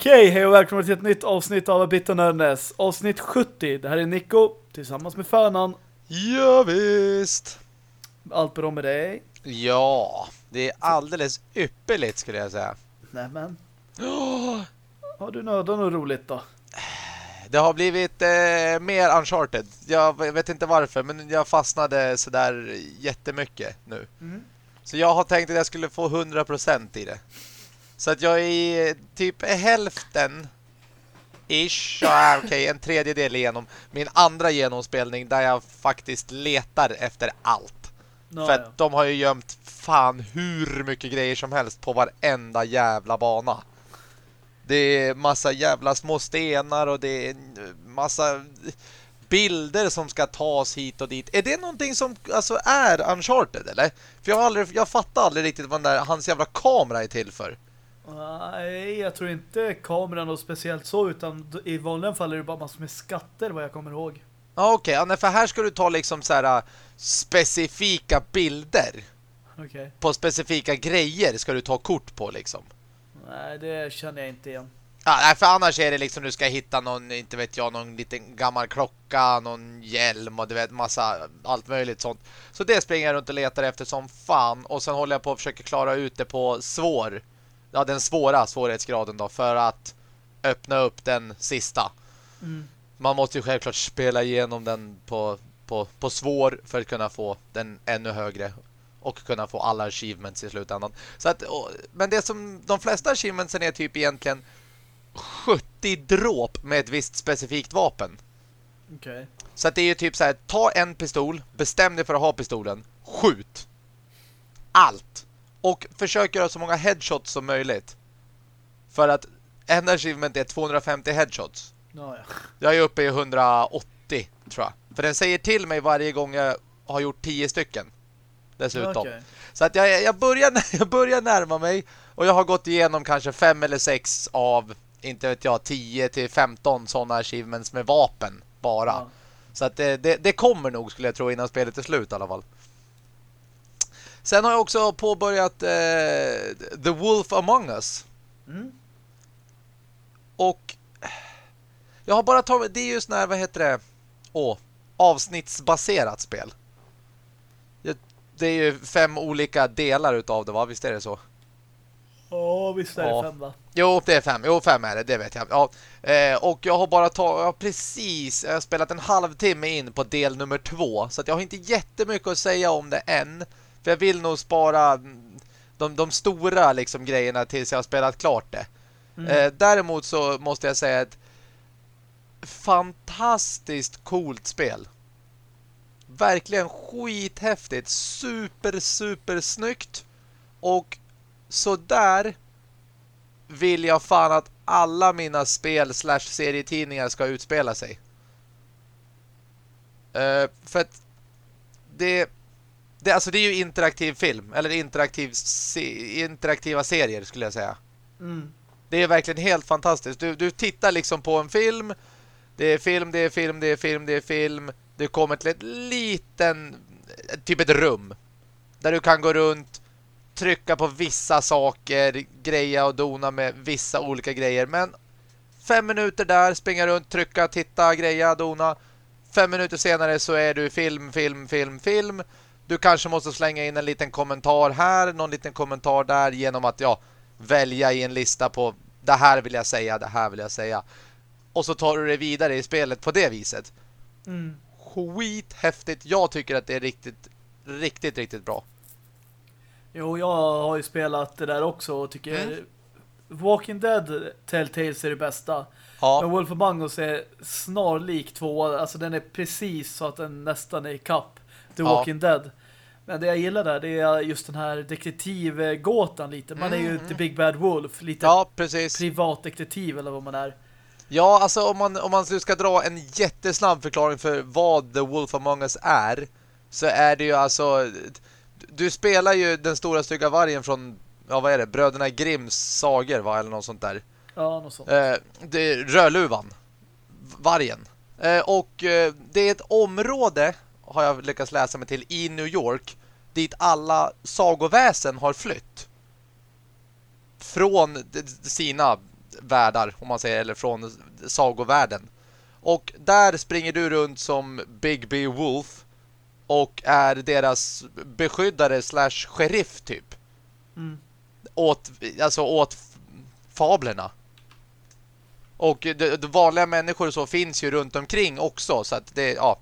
Okej, hej och välkomna till ett nytt avsnitt av Bit Nördnäs. Avsnitt 70. Det här är Nico tillsammans med Förnan. Ja, visst. Allt bra med dig? Ja, det är alldeles ypperligt skulle jag säga. Nämen. Oh, Har du nördat något roligt då? det har blivit eh, mer Uncharted. Jag vet inte varför, men jag fastnade sådär jättemycket nu. Mm. Så jag har tänkt att jag skulle få 100% i det. Så att jag är typ hälften ish, ja, okej, okay, en tredjedel igenom min andra genomspelning där jag faktiskt letar efter allt. Nå, För ja. att de har ju gömt fan hur mycket grejer som helst på varenda jävla bana. Det är massa jävla små stenar och det är massa bilder som ska tas hit och dit. Är det någonting som alltså är Uncharted eller? För jag har aldrig, jag fattar aldrig riktigt vad den där, hans jävla kamera är till för. Nej, jag tror inte kameran något speciellt så, utan i vanliga fall är det bara massor med skatter vad jag kommer ihåg. Ja okej, okay. ja, för här ska du ta liksom så här specifika bilder. Okej. På specifika grejer ska du ta kort på liksom. Nej, det känner jag inte igen. Ja, nej, för annars är det liksom du ska hitta någon, inte vet jag, någon liten gammal klocka, någon hjälm och du vet, massa allt möjligt sånt. Så det springer jag runt och letar efter som fan. Och sen håller jag på att försöka klara ut det på svår, ja den svåra svårighetsgraden då, för att öppna upp den sista. Mm. Man måste ju självklart spela igenom den på, på, på svår för att kunna få den ännu högre och kunna få alla achievements i slutändan. Så att, och, men det som de flesta achievementsen är typ egentligen 70 dråp med ett visst specifikt vapen. Okej. Så att det är ju typ så här, ta en pistol, bestäm dig för att ha pistolen, skjut. Allt. Och försök göra så många headshots som möjligt. För att en achievement är 250 headshots. Nå, ja. Jag är uppe i 180 tror jag. För den säger till mig varje gång jag har gjort 10 stycken. Dessutom. Okej. Så att jag, jag, börjar, jag börjar närma mig. Och jag har gått igenom kanske fem eller sex av, inte vet jag, 10 till 15 sådana achievements med vapen bara. Ja. Så att det, det, det kommer nog skulle jag tro innan spelet är slut i alla fall. Sen har jag också påbörjat eh, The Wolf Among Us. Mm. Och jag har bara tagit, det är ju sån här, vad heter det? Åh, avsnittsbaserat spel. Det är ju fem olika delar utav det, va? Visst är det så? Ja, visst är det Ja. fem va? Jo, det är fem. Jo, fem är det, det vet jag. Ja. Eh, och jag har bara tagit, jag har precis, jag har spelat en halvtimme in på del nummer två. Så att jag har inte jättemycket att säga om det än. För jag vill nog spara de, de stora liksom, grejerna tills jag har spelat klart det. Mm. Eh, däremot så måste jag säga ett fantastiskt coolt spel. Verkligen skithäftigt. Super, super snyggt. Och så där vill jag fan att alla mina spel slash serietidningar ska utspela sig. Eh, för att det, det, alltså det är ju interaktiv film. Eller interaktiv se, interaktiva serier skulle jag säga. Mm. Det är verkligen helt fantastiskt. Du, du tittar liksom på en film. Det är film, det är film, det är film, det är film. Du kommer till ett liten, typ ett rum. Där du kan gå runt, trycka på vissa saker, greja och dona med vissa olika grejer. Men fem minuter där, springa runt, trycka, titta, greja, dona. Fem minuter senare så är du film, film, film, film. Du kanske måste slänga in en liten kommentar här, någon liten kommentar där genom att, ja, välja i en lista på det här vill jag säga, det här vill jag säga. Och så tar du det vidare i spelet på det viset. Mm. Skithäftigt. Jag tycker att det är riktigt, riktigt, riktigt bra. Jo, jag har ju spelat det där också och tycker Mm. Walking Dead Telltales är det bästa. Ja, Men Wolf Among Us är snarlik två. Alltså den är precis så att den nästan är i kapp The Ja. Walking Dead. Men det jag gillar där det är just den här detektivgåtan lite. Man är ju Mm. The Big Bad Wolf. Lite ja precis. privatdetektiv eller vad man är. Ja, alltså om man, om man ska dra en jättesnabb förklaring för vad The Wolf Among Us är så är det ju alltså du spelar ju den stora stygga vargen från ja vad är det? Bröderna Grimms sagor va? Eller något sånt där. Ja, något sånt. Eh, det är Rödluvan. Vargen. Eh, och eh, det är ett område har jag lyckats läsa mig till i New York dit alla sagoväsen har flytt. Från sina världar, om man säger, eller från sagovärlden. Och där springer du runt som Big B Wolf och är deras beskyddare slash sheriff typ. Mm. Åt, alltså åt fablerna. Och de, de vanliga människor så finns ju runt omkring också så att det, ja,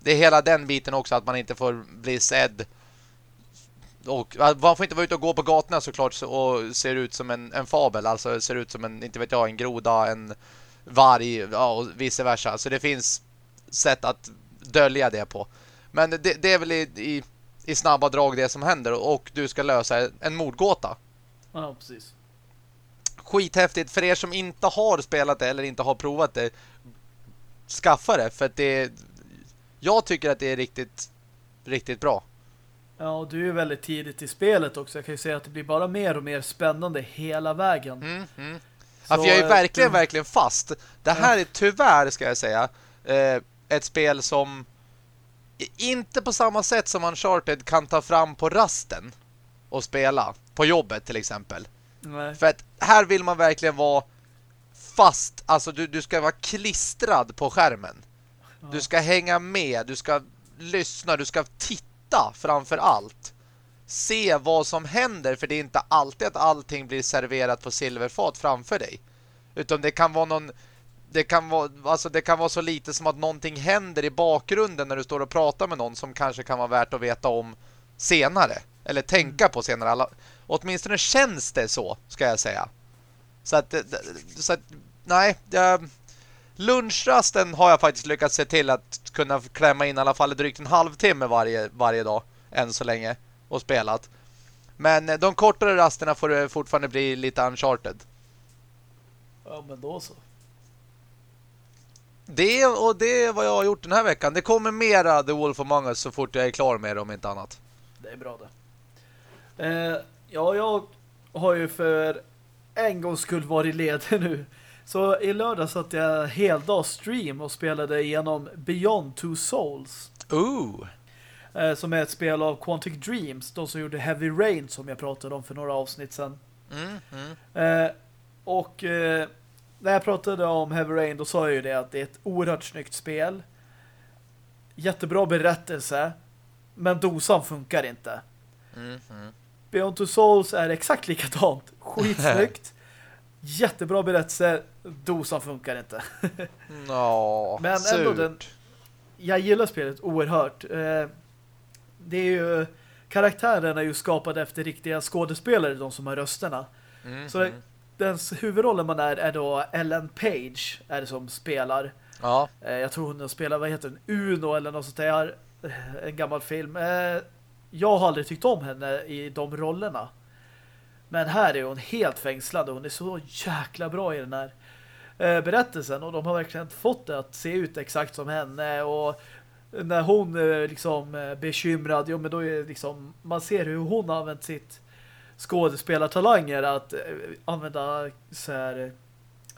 det är hela den biten också att man inte får bli sedd och man får inte vara ute och gå på gatorna såklart och ser ut som en, en fabel. Alltså ser ut som en, inte vet jag, en groda, en varg ja, och vice versa. Så det finns sätt att dölja det på. Men det, det är väl i, i, i, snabba drag det som händer och du ska lösa en mordgåta. Ja, precis. Skithäftigt. För er som inte har spelat det eller inte har provat det skaffa det för att det jag tycker att det är riktigt riktigt bra. Ja, och du är väldigt tidigt i spelet också. Jag kan ju säga att det blir bara mer och mer spännande hela vägen. Mm, mm. Ja, för jag är verkligen, verkligen fast. Det här är tyvärr, ska jag säga, eh, ett spel som inte på samma sätt som Uncharted kan ta fram på rasten och spela. På jobbet till exempel. Nej. För att här vill man verkligen vara fast. Alltså du, du ska vara klistrad på skärmen. Ja. Du ska hänga med, du ska lyssna, du ska titta titta framför allt. Se vad som händer för det är inte alltid att allting blir serverat på silverfat framför dig. Utan det kan vara någon det kan vara alltså det kan vara så lite som att någonting händer i bakgrunden när du står och pratar med någon som kanske kan vara värt att veta om senare eller tänka på senare. Alla, åtminstone känns det så, ska jag säga. Så att, så att nej, jag, lunchrasten har jag faktiskt lyckats se till att kunna klämma in i alla fall drygt en halvtimme varje, varje dag än så länge och spelat. Men eh, de kortare rasterna får det fortfarande bli lite uncharted. Ja, men då så. Det och det är vad jag har gjort den här veckan. Det kommer mera The Wolf Among Us så fort jag är klar med det om inte annat. Det är bra det. Eh, ja, jag har ju för en gångs skull varit ledig nu. Så i lördag satt jag heldag stream och spelade igenom Beyond Two Souls. Ooh. Eh, som är ett spel av Quantic Dreams. De som gjorde Heavy Rain som jag pratade om för några avsnitt sedan. Mm, mm. Och eh, när jag pratade om Heavy Rain då sa jag ju det att det är ett oerhört snyggt spel. Jättebra berättelse. Men dosan funkar inte. Mm, mm. Beyond Two Souls är exakt likadant. Skitsnyggt. Jättebra berättelse. Dosan funkar inte. no, Men surt. ändå den... Jag gillar spelet oerhört. Eh, det är ju... Karaktärerna är ju skapade efter riktiga skådespelare, de som har rösterna. Mm, Så det, den huvudrollen man är är då Ellen Page är det som spelar. Ja. Eh, jag tror hon spelar, vad heter den? Uno eller något sånt där. Eh, en gammal film. Jag har aldrig tyckt om henne i de rollerna. Men här är hon helt fängslad och hon är så jäkla bra i den här berättelsen och de har verkligen fått det att se ut exakt som henne och när hon är liksom eh, bekymrad, jo men då är det liksom man ser hur hon har använt sitt skådespelartalanger att eh, använda så här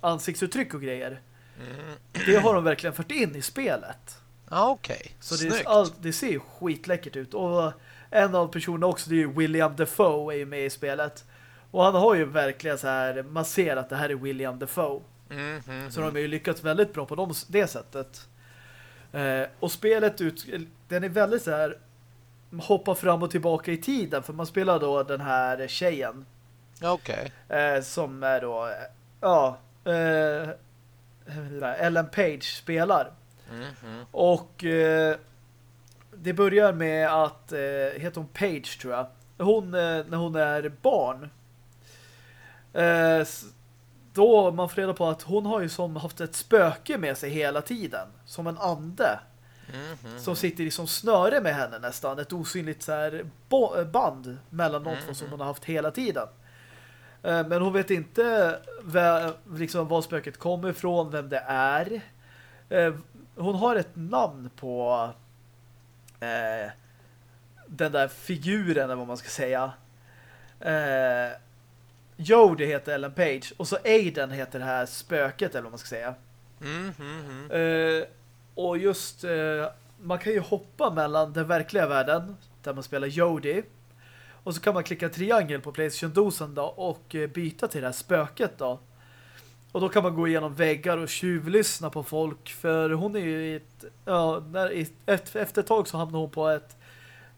ansiktsuttryck och grejer. Mm. Det har de verkligen fört in i spelet. Ja, okej. Okay. Så det, all, det ser ju skitläckert ut. Och en av personerna också, det är ju William Defoe är ju med i spelet. Och han har ju verkligen så här masserat det här är William Defoe. Mm, mm, så de har ju lyckats väldigt bra på dem, det sättet. Eh, och spelet ut, den är väldigt så här hoppa fram och tillbaka i tiden för man spelar då den här tjejen. Okej. Okay. Eh, som är då ja eh, Ellen Page spelar. Mm, mm. och eh, det börjar med att eh, heter hon Page tror jag. Hon eh, när hon är barn Eh, då man får reda på att hon har ju som haft ett spöke med sig hela tiden. Som en ande. Mm, mm, som sitter i som snöre med henne nästan. Ett osynligt så här band mellan de två som hon har haft hela tiden. Eh, men hon vet inte liksom, var spöket kommer ifrån, vem det är. Eh, hon har ett namn på eh, den där figuren, eller vad man ska säga. Eh, Jodie heter Ellen Page och så Aiden heter det här spöket eller vad man ska säga. Mm, mm, mm. Uh, och just uh, man kan ju hoppa mellan den verkliga världen där man spelar Jodie och så kan man klicka triangel på Playstation-dosen då och uh, byta till det här spöket då. Och då kan man gå igenom väggar och tjuvlyssna på folk. För hon är ju i ett... Ja, när, i ett, efter ett tag så hamnar hon på ett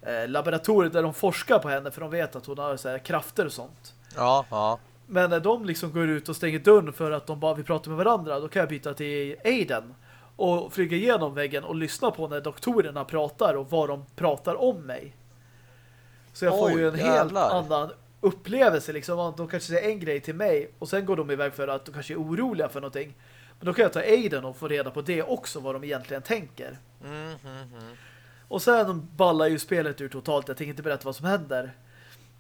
eh, laboratorium där de forskar på henne. För de vet att hon har så här krafter och sånt. Ja, ja. Men när de liksom går ut och stänger dörren för att de bara vill prata med varandra. Då kan jag byta till Aiden. Och flyga igenom väggen och lyssna på när doktorerna pratar och vad de pratar om mig. Så jag får Oj, ju en jävlar. helt annan upplevelse liksom. De kanske säger en grej till mig och sen går de iväg för att de kanske är oroliga för någonting. Men då kan jag ta Aiden och få reda på det också, vad de egentligen tänker. Mm, mm, mm. Och sen ballar ju spelet ur totalt. Jag tänker inte berätta vad som händer.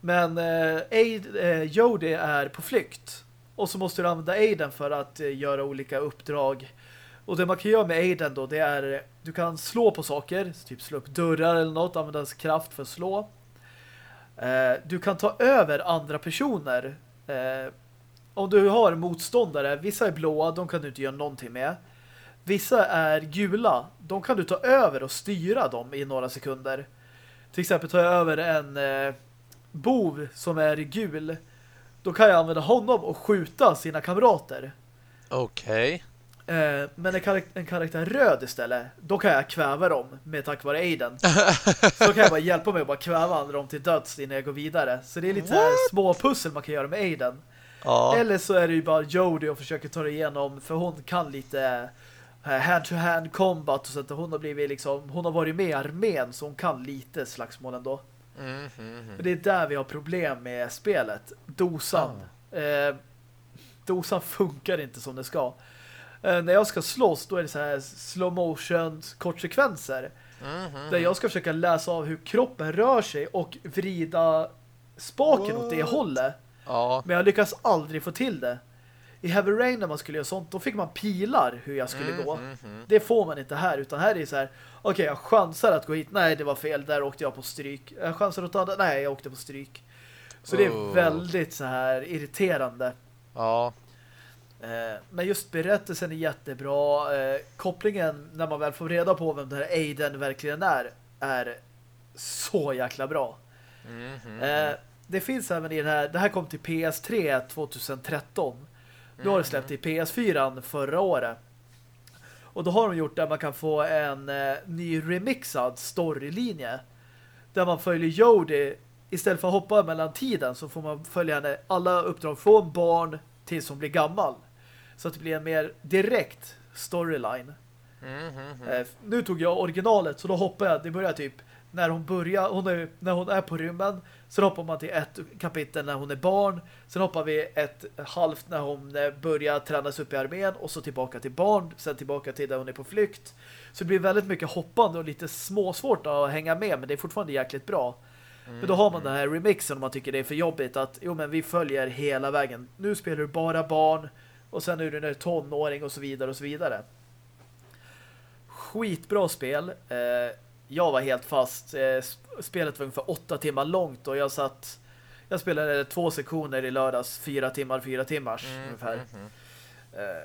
Men eh, Aid, eh, Jody är på flykt. Och så måste du använda Aiden för att eh, göra olika uppdrag. Och det man kan göra med Aiden då, det är du kan slå på saker, typ slå upp dörrar eller något, använda hans kraft för att slå. Eh, du kan ta över andra personer. Eh, om du har motståndare, vissa är blåa, de kan du inte göra någonting med. Vissa är gula, de kan du ta över och styra dem i några sekunder. Till exempel tar jag över en eh, bov som är gul. Då kan jag använda honom och skjuta sina kamrater. Okej. Eh, men en, karak en karaktär röd istället, då kan jag kväva dem med tack vare Aiden. Så kan jag bara hjälpa mig att bara kväva dem till döds innan jag går vidare. Så det är lite här små pussel man kan göra med Aiden. Ja. Eller så är det ju bara Jodie och försöker ta det igenom för hon kan lite eh, hand-to-hand combat och så att hon har blivit liksom, hon har varit med i armén så hon kan lite slagsmål ändå. Mm, mm, det är där vi har problem med spelet. Dosan. Eh, dosan funkar inte som det ska. Eh, när jag ska slåss då är det så här slow motion kortsekvenser. Mm, Där jag ska försöka läsa av hur kroppen rör sig och vrida spaken åt det What? hållet. Ja. Men jag lyckas aldrig få till det. I Heavy Rain när man skulle göra sånt, då fick man pilar hur jag skulle Mm, gå. mm, mm. Det får man inte här, utan här är det så här okej, jag chansar att gå hit. Nej, det var fel. Där åkte jag på stryk. Jag chansar åt andra. Nej, jag åkte på stryk. Så det är Oh. väldigt så här irriterande. Ja. Eh, men just berättelsen är jättebra. Eh, kopplingen när man väl får reda på vem den här Aiden verkligen är, är så jäkla bra. Mm, mm, Eh, det finns även i den här, det här kom till PS3 2013. Nu har det släppt i PS4 förra året. Och då har de gjort där man kan få en eh, ny remixad storylinje. Där man följer Jodie istället för att hoppa mellan tiden så får man följa henne alla uppdrag från barn tills hon blir gammal. Så att det blir en mer direkt storyline. mm, mm, mm. Eh, nu tog jag originalet så då hoppar jag. Det börjar typ när hon börjar, hon är, när hon är på rymmen. Sen hoppar man till ett kapitel när hon är barn. Sen hoppar vi ett halvt när hon börjar tränas upp i armén. Och så tillbaka till barn. Sen tillbaka till där hon är på flykt. Så det blir väldigt mycket hoppande och lite småsvårt att hänga med. Men det är fortfarande jäkligt bra. Men då har man den här remixen om man tycker det är för jobbigt. Att jo men vi följer hela vägen. Nu spelar du bara barn. Och sen är du en tonåring och så vidare och så vidare skitbra spel. Eh, jag var helt fast. Eh, sp- spelet var ungefär åtta timmar långt och jag satt jag spelade två sektioner i lördags, fyra timmar, fyra timmars Mm, ungefär. mm, mm.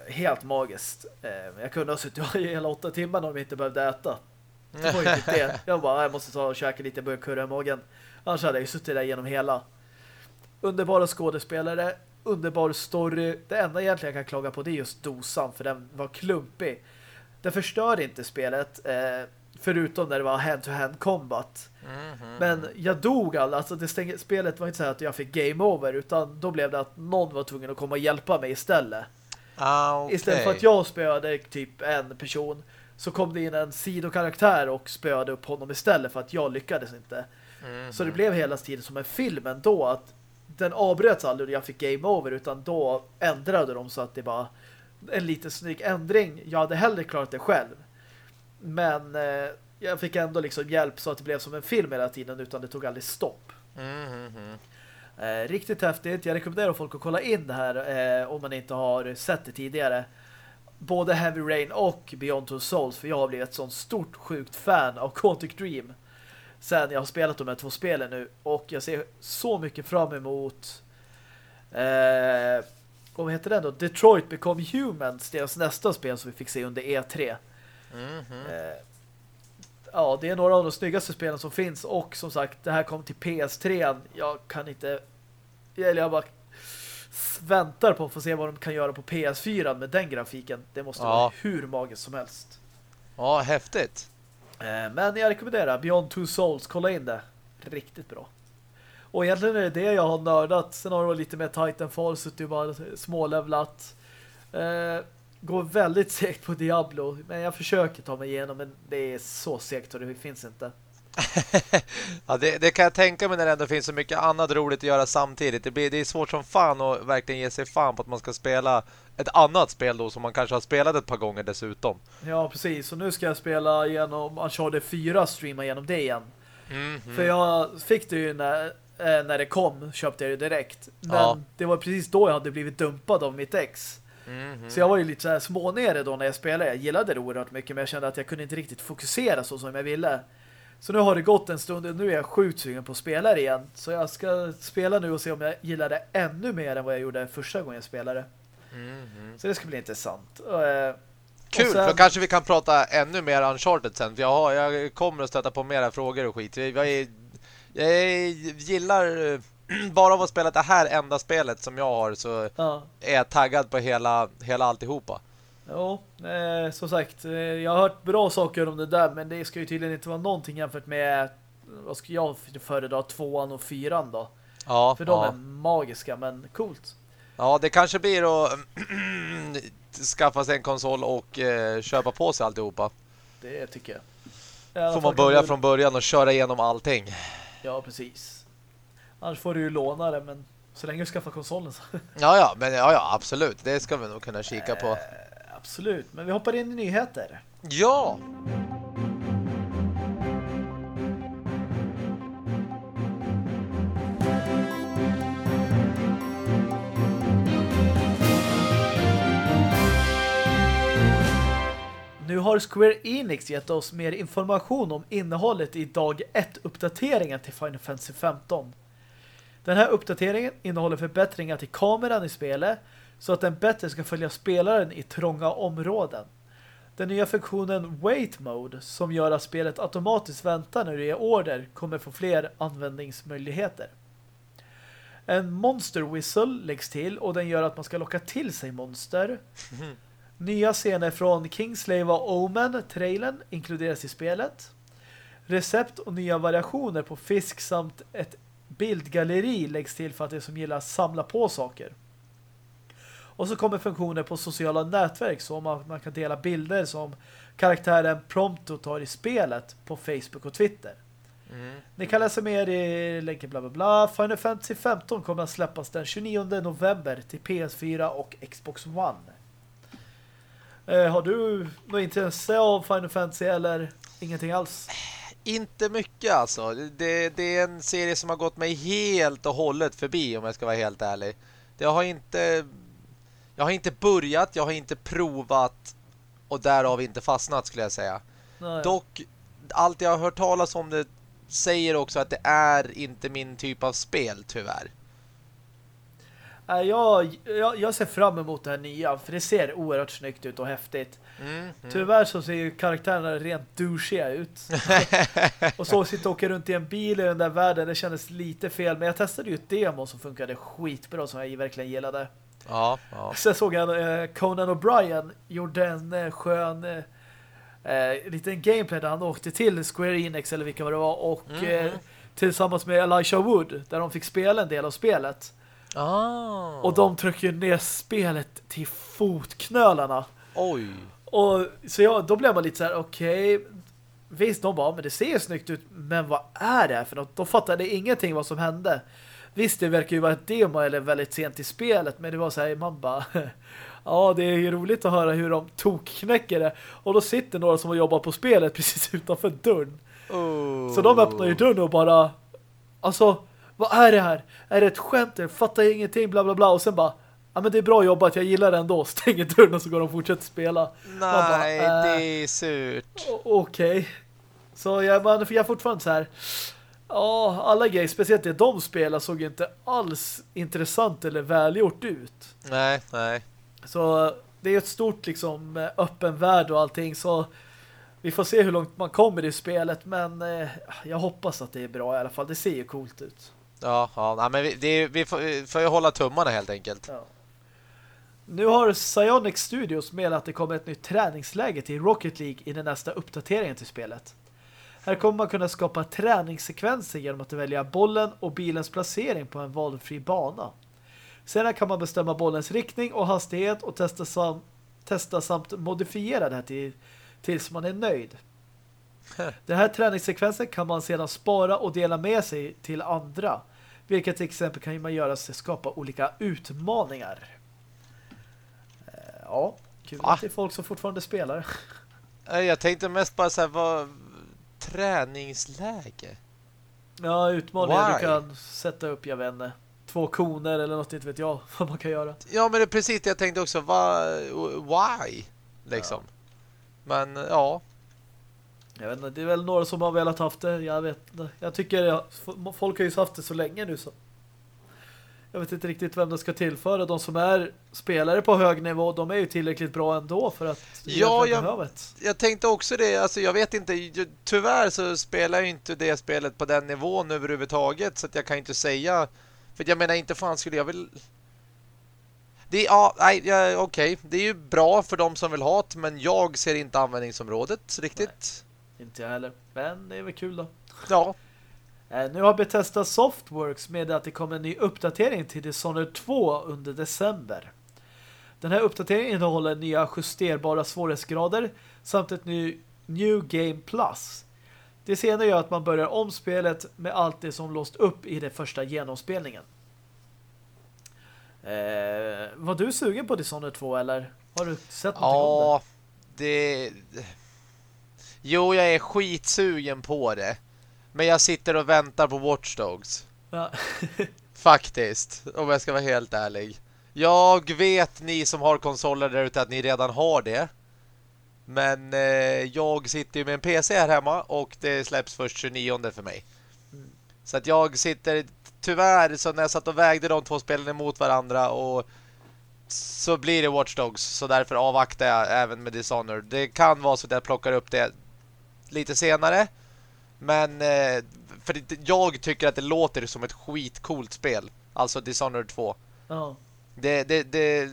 Eh, helt magiskt. Eh, jag kunde ha suttit i hela åtta timmar om jag inte behövde äta. Det var ju typ det. Jag bara, jag måste ta och käka lite, börja kurra i magen. Annars hade jag ju suttit där genom hela. Underbara skådespelare, underbar story. Det enda egentligen jag kan klaga på det är just dosan, för den var klumpig. Den förstörde inte spelet, förutom när det var hand-to-hand combat. Mm, mm. Men jag dog all, alltså det stäng, spelet var inte så att jag fick game over, utan då blev det att någon var tvungen att komma och hjälpa mig istället. Ah, okej. Istället för att jag spöade typ en person så kom det in en sidokaraktär och spöade upp honom istället för att jag lyckades inte. Mm, Så det blev hela tiden som en film ändå att den avbröts aldrig och jag fick game over utan då ändrade de så att det var en liten snygg ändring. Jag hade hellre klarat det själv. Men eh, jag fick ändå liksom hjälp så att det blev som en film hela tiden utan det tog aldrig stopp. Mm, mm. Eh, riktigt häftigt. Jag rekommenderar folk att kolla in det här eh, om man inte har sett det tidigare. Både Heavy Rain och Beyond Two Souls för jag har blivit ett sånt stort sjukt fan av Quantic Dream sen jag har spelat de här två spelen nu och jag ser så mycket fram emot eh, vad heter den då? Detroit Become Humans deras nästa spel som vi fick se under E3. Mm, mm. Eh, ja, det är några av de snyggaste spelen som finns och som sagt, det här kom till PS3. Jag kan inte eller jag bara väntar på att få se vad de kan göra på PS4 med den grafiken. Det måste Ja. vara hur magiskt som helst. Ja, häftigt. Eh, Men jag rekommenderar Beyond Two Souls, kolla in det. Riktigt bra. Och egentligen är det det jag har nördat. Sen har det varit lite mer Titanfall, så det är bara smålevlat. Går väldigt segt på Diablo, men jag försöker ta mig igenom, men det är så segt och det finns inte. Ja, det, det kan jag tänka mig när det ändå finns så mycket annat roligt att göra samtidigt. Det, blir, det är svårt som fan att verkligen ge sig fan på att man ska spela ett annat spel då som man kanske har spelat ett par gånger dessutom. Ja, precis. Och nu ska jag spela igenom Uncharted 4, streama igenom det igen. Mm, För jag fick det ju när, eh, när det kom, köpte jag det direkt. Men Ja. det var precis då jag hade blivit dumpad av mitt ex. Mm, Så jag var ju lite så här smånere då när jag spelade. Jag gillade det oerhört mycket men jag kände att jag kunde inte riktigt fokusera så som jag ville. Så nu har det gått en stund och nu är jag sjukt sugen på att spela igen. Så jag ska spela nu och se om jag gillar det ännu mer än vad jag gjorde första gången jag spelade. Så det ska bli intressant. Och, eh, Kul, och sen- för kanske vi kan prata ännu mer Uncharted sen. För jag, har, jag kommer att stöta på mera frågor och skit. Jag, är, jag gillar eh, bara av att spela det här enda spelet som jag har så Ja, är jag taggad på hela, hela alltihopa. jo, eh, som sagt, eh, jag har hört bra saker om det där men det ska ju tydligen inte vara någonting jämfört med vad ska jag föredra, tvåan och fyran då. Ja, För de ja. är magiska men coolt. ja, det kanske blir att skaffa sig en konsol och eh, köpa på sig alltihopa. Det tycker jag. Får man börja från början och köra igenom allting. Ja, precis. Annars får du ju låna det, men så länge du skaffar konsolen så... Ja, ja, men ja, ja, absolut. Det ska vi nog kunna kika på. Eh, absolut, men vi hoppar in i nyheter. Ja! Nu har Square Enix gett oss mer information om innehållet i dag 1-uppdateringen till Final Fantasy 15. Den här uppdateringen innehåller förbättringar till kameran i spelet så att den bättre ska följa spelaren i trånga områden. Den nya funktionen Wait Mode som gör att spelet automatiskt väntar när du ger order kommer få fler användningsmöjligheter. En Monster Whistle läggs till och den gör att man ska locka till sig monster. Nya scener från Kingslave och Omen, trailern, inkluderas i spelet. Recept och nya variationer på fisk samt ett bildgalleri läggs till för att det som gillar att samla på saker. Och så kommer funktioner på sociala nätverk så man, man kan dela bilder som karaktären Prompto tar i spelet på Facebook och Twitter. Mm. Ni kan läsa mer i länken bla bla bla. Final Fantasy 15 kommer att släppas den 29 november till PS4 och Xbox One. Eh, har du något intresse av Final Fantasy eller ingenting alls? Inte mycket alltså. Det, det är en serie som har gått mig helt och hållet förbi om jag ska vara helt ärlig. Det har inte jag har inte börjat, jag har inte provat och därav inte fastnat skulle jag säga. Nej. Dock, allt jag har hört talas om det säger också att det är inte min typ av spel tyvärr. Nej, jag, jag, jag ser fram emot det här nya för det ser oerhört snyggt ut och häftigt. Mm, mm. Tyvärr så ser ju karaktärerna rent douchiga ut. och så sitta och åka runt i en bil i den där världen, det kändes lite fel. Men jag testade ju ett demo som funkade skitbra som jag verkligen gillade. Ja, ja. Sen såg jag eh, Conan O'Brien gjorde en eh, skön eh, eh, liten gameplay där han åkte till Square Enix eller vilka vad det var och eh, tillsammans med Elijah Wood där de fick spela en del av spelet. Ah. Och de trycker ner spelet till fotknölarna. Oj. Och så jag, då blev man lite så här, okej visst, de bara, men det ser snyggt ut men vad är det här för något? De fattade ingenting vad som hände. Visst, det verkar ju vara ett demo eller väldigt sent i spelet, men det var så här, man bara ja, det är ju roligt att höra hur de tokknäcker det. Och då sitter några som har jobbat på spelet precis utanför dörren. Oh. Så de öppnar ju dörren och bara alltså, vad är det här? Är det ett skämt? Jag fattar ingenting, bla bla bla. Och sen bara, ja men det är bra jobbat, jag gillar det ändå. Stänger dörren och så går de och fortsätter spela. Nej, bara, äh. det är surt. Okej. Så jag, man, jag är fortfarande så här Ja, alla grejer, speciellt det de spelar såg inte alls intressant eller välgjort ut. Nej, nej. Så det är ett stort liksom öppen värld och allting så vi får se hur långt man kommer i spelet men eh, jag hoppas att det är bra i alla fall. Det ser ju coolt ut. Ja, ja men vi, det, vi, får, vi får ju hålla tummarna helt enkelt. Ja. Nu har Psyonic Studios med att det kommer ett nytt träningsläge till Rocket League i den nästa uppdateringen till spelet. Här kommer man kunna skapa träningssekvenser genom att välja bollen och bilens placering på en valfri bana. Sedan kan man bestämma bollens riktning och hastighet och testa, sam testa samt modifiera det här till, tills man är nöjd. Den här träningssekvensen kan man sedan spara och dela med sig till andra. Vilket till exempel kan man göra sig skapa olika utmaningar. Eh, Ja, kul Va? att det är folk som fortfarande spelar. Jag tänkte mest bara så här, vad... Träningsläge? Ja, utmaningar Why? du kan sätta upp, jag vet inte. Två koner eller något, inte vet jag vad man kan göra. Ja, men det är precis det jag tänkte också. Va, why? Liksom. Men ja, Jag vet inte, det är väl några som har velat haft det. Jag vet inte. Jag tycker ja, f- folk har ju haft det så länge nu så. Jag vet inte riktigt vem det ska tillföra. De som är spelare på hög nivå, de är ju tillräckligt bra ändå för att Ja, jag- jag tänkte också det. Alltså jag vet inte. ju- Tyvärr så spelar jag inte det spelet på den nivån överhuvudtaget. Så att jag kan inte säga. För jag menar inte fan skulle jag vill... Det är, ja, nej, ja, okej. Det är ju bra för de som vill ha det. Men jag ser inte användningsområdet riktigt. Inte jag heller. Men det är väl kul då. Ja, Eh, Nu har Bethesda Softworks med att det kommer en ny uppdatering till Dishonored 2 under december. Den här uppdateringen innehåller nya justerbara svårighetsgrader samt ett ny New Game Plus. Det senare gör att man börjar om spelet med allt det som låst upp i den första genomspelningen. Eh, var du sugen på Dishonored 2 eller har du sett någonting om ja. Det... Jo, jag är skitsugen på det. Men jag sitter och väntar på Watch Dogs. Ja. Faktiskt, om jag ska vara helt ärlig. Jag vet ni som har konsoler där ute att ni redan har det. Men eh, jag sitter ju med en PC här hemma och det släpps först 29 för mig. Mm. Så att jag sitter tyvärr så när jag satt och vägde de två spelen emot varandra och så blir det Watch Dogs så därför avvaktar jag även med Dishonored. Det kan vara så att jag plockar upp det lite senare. Men eh, för det- jag tycker att det låter som ett skitcoolt spel. Alltså Dishonored 2. ja. Det, det, det,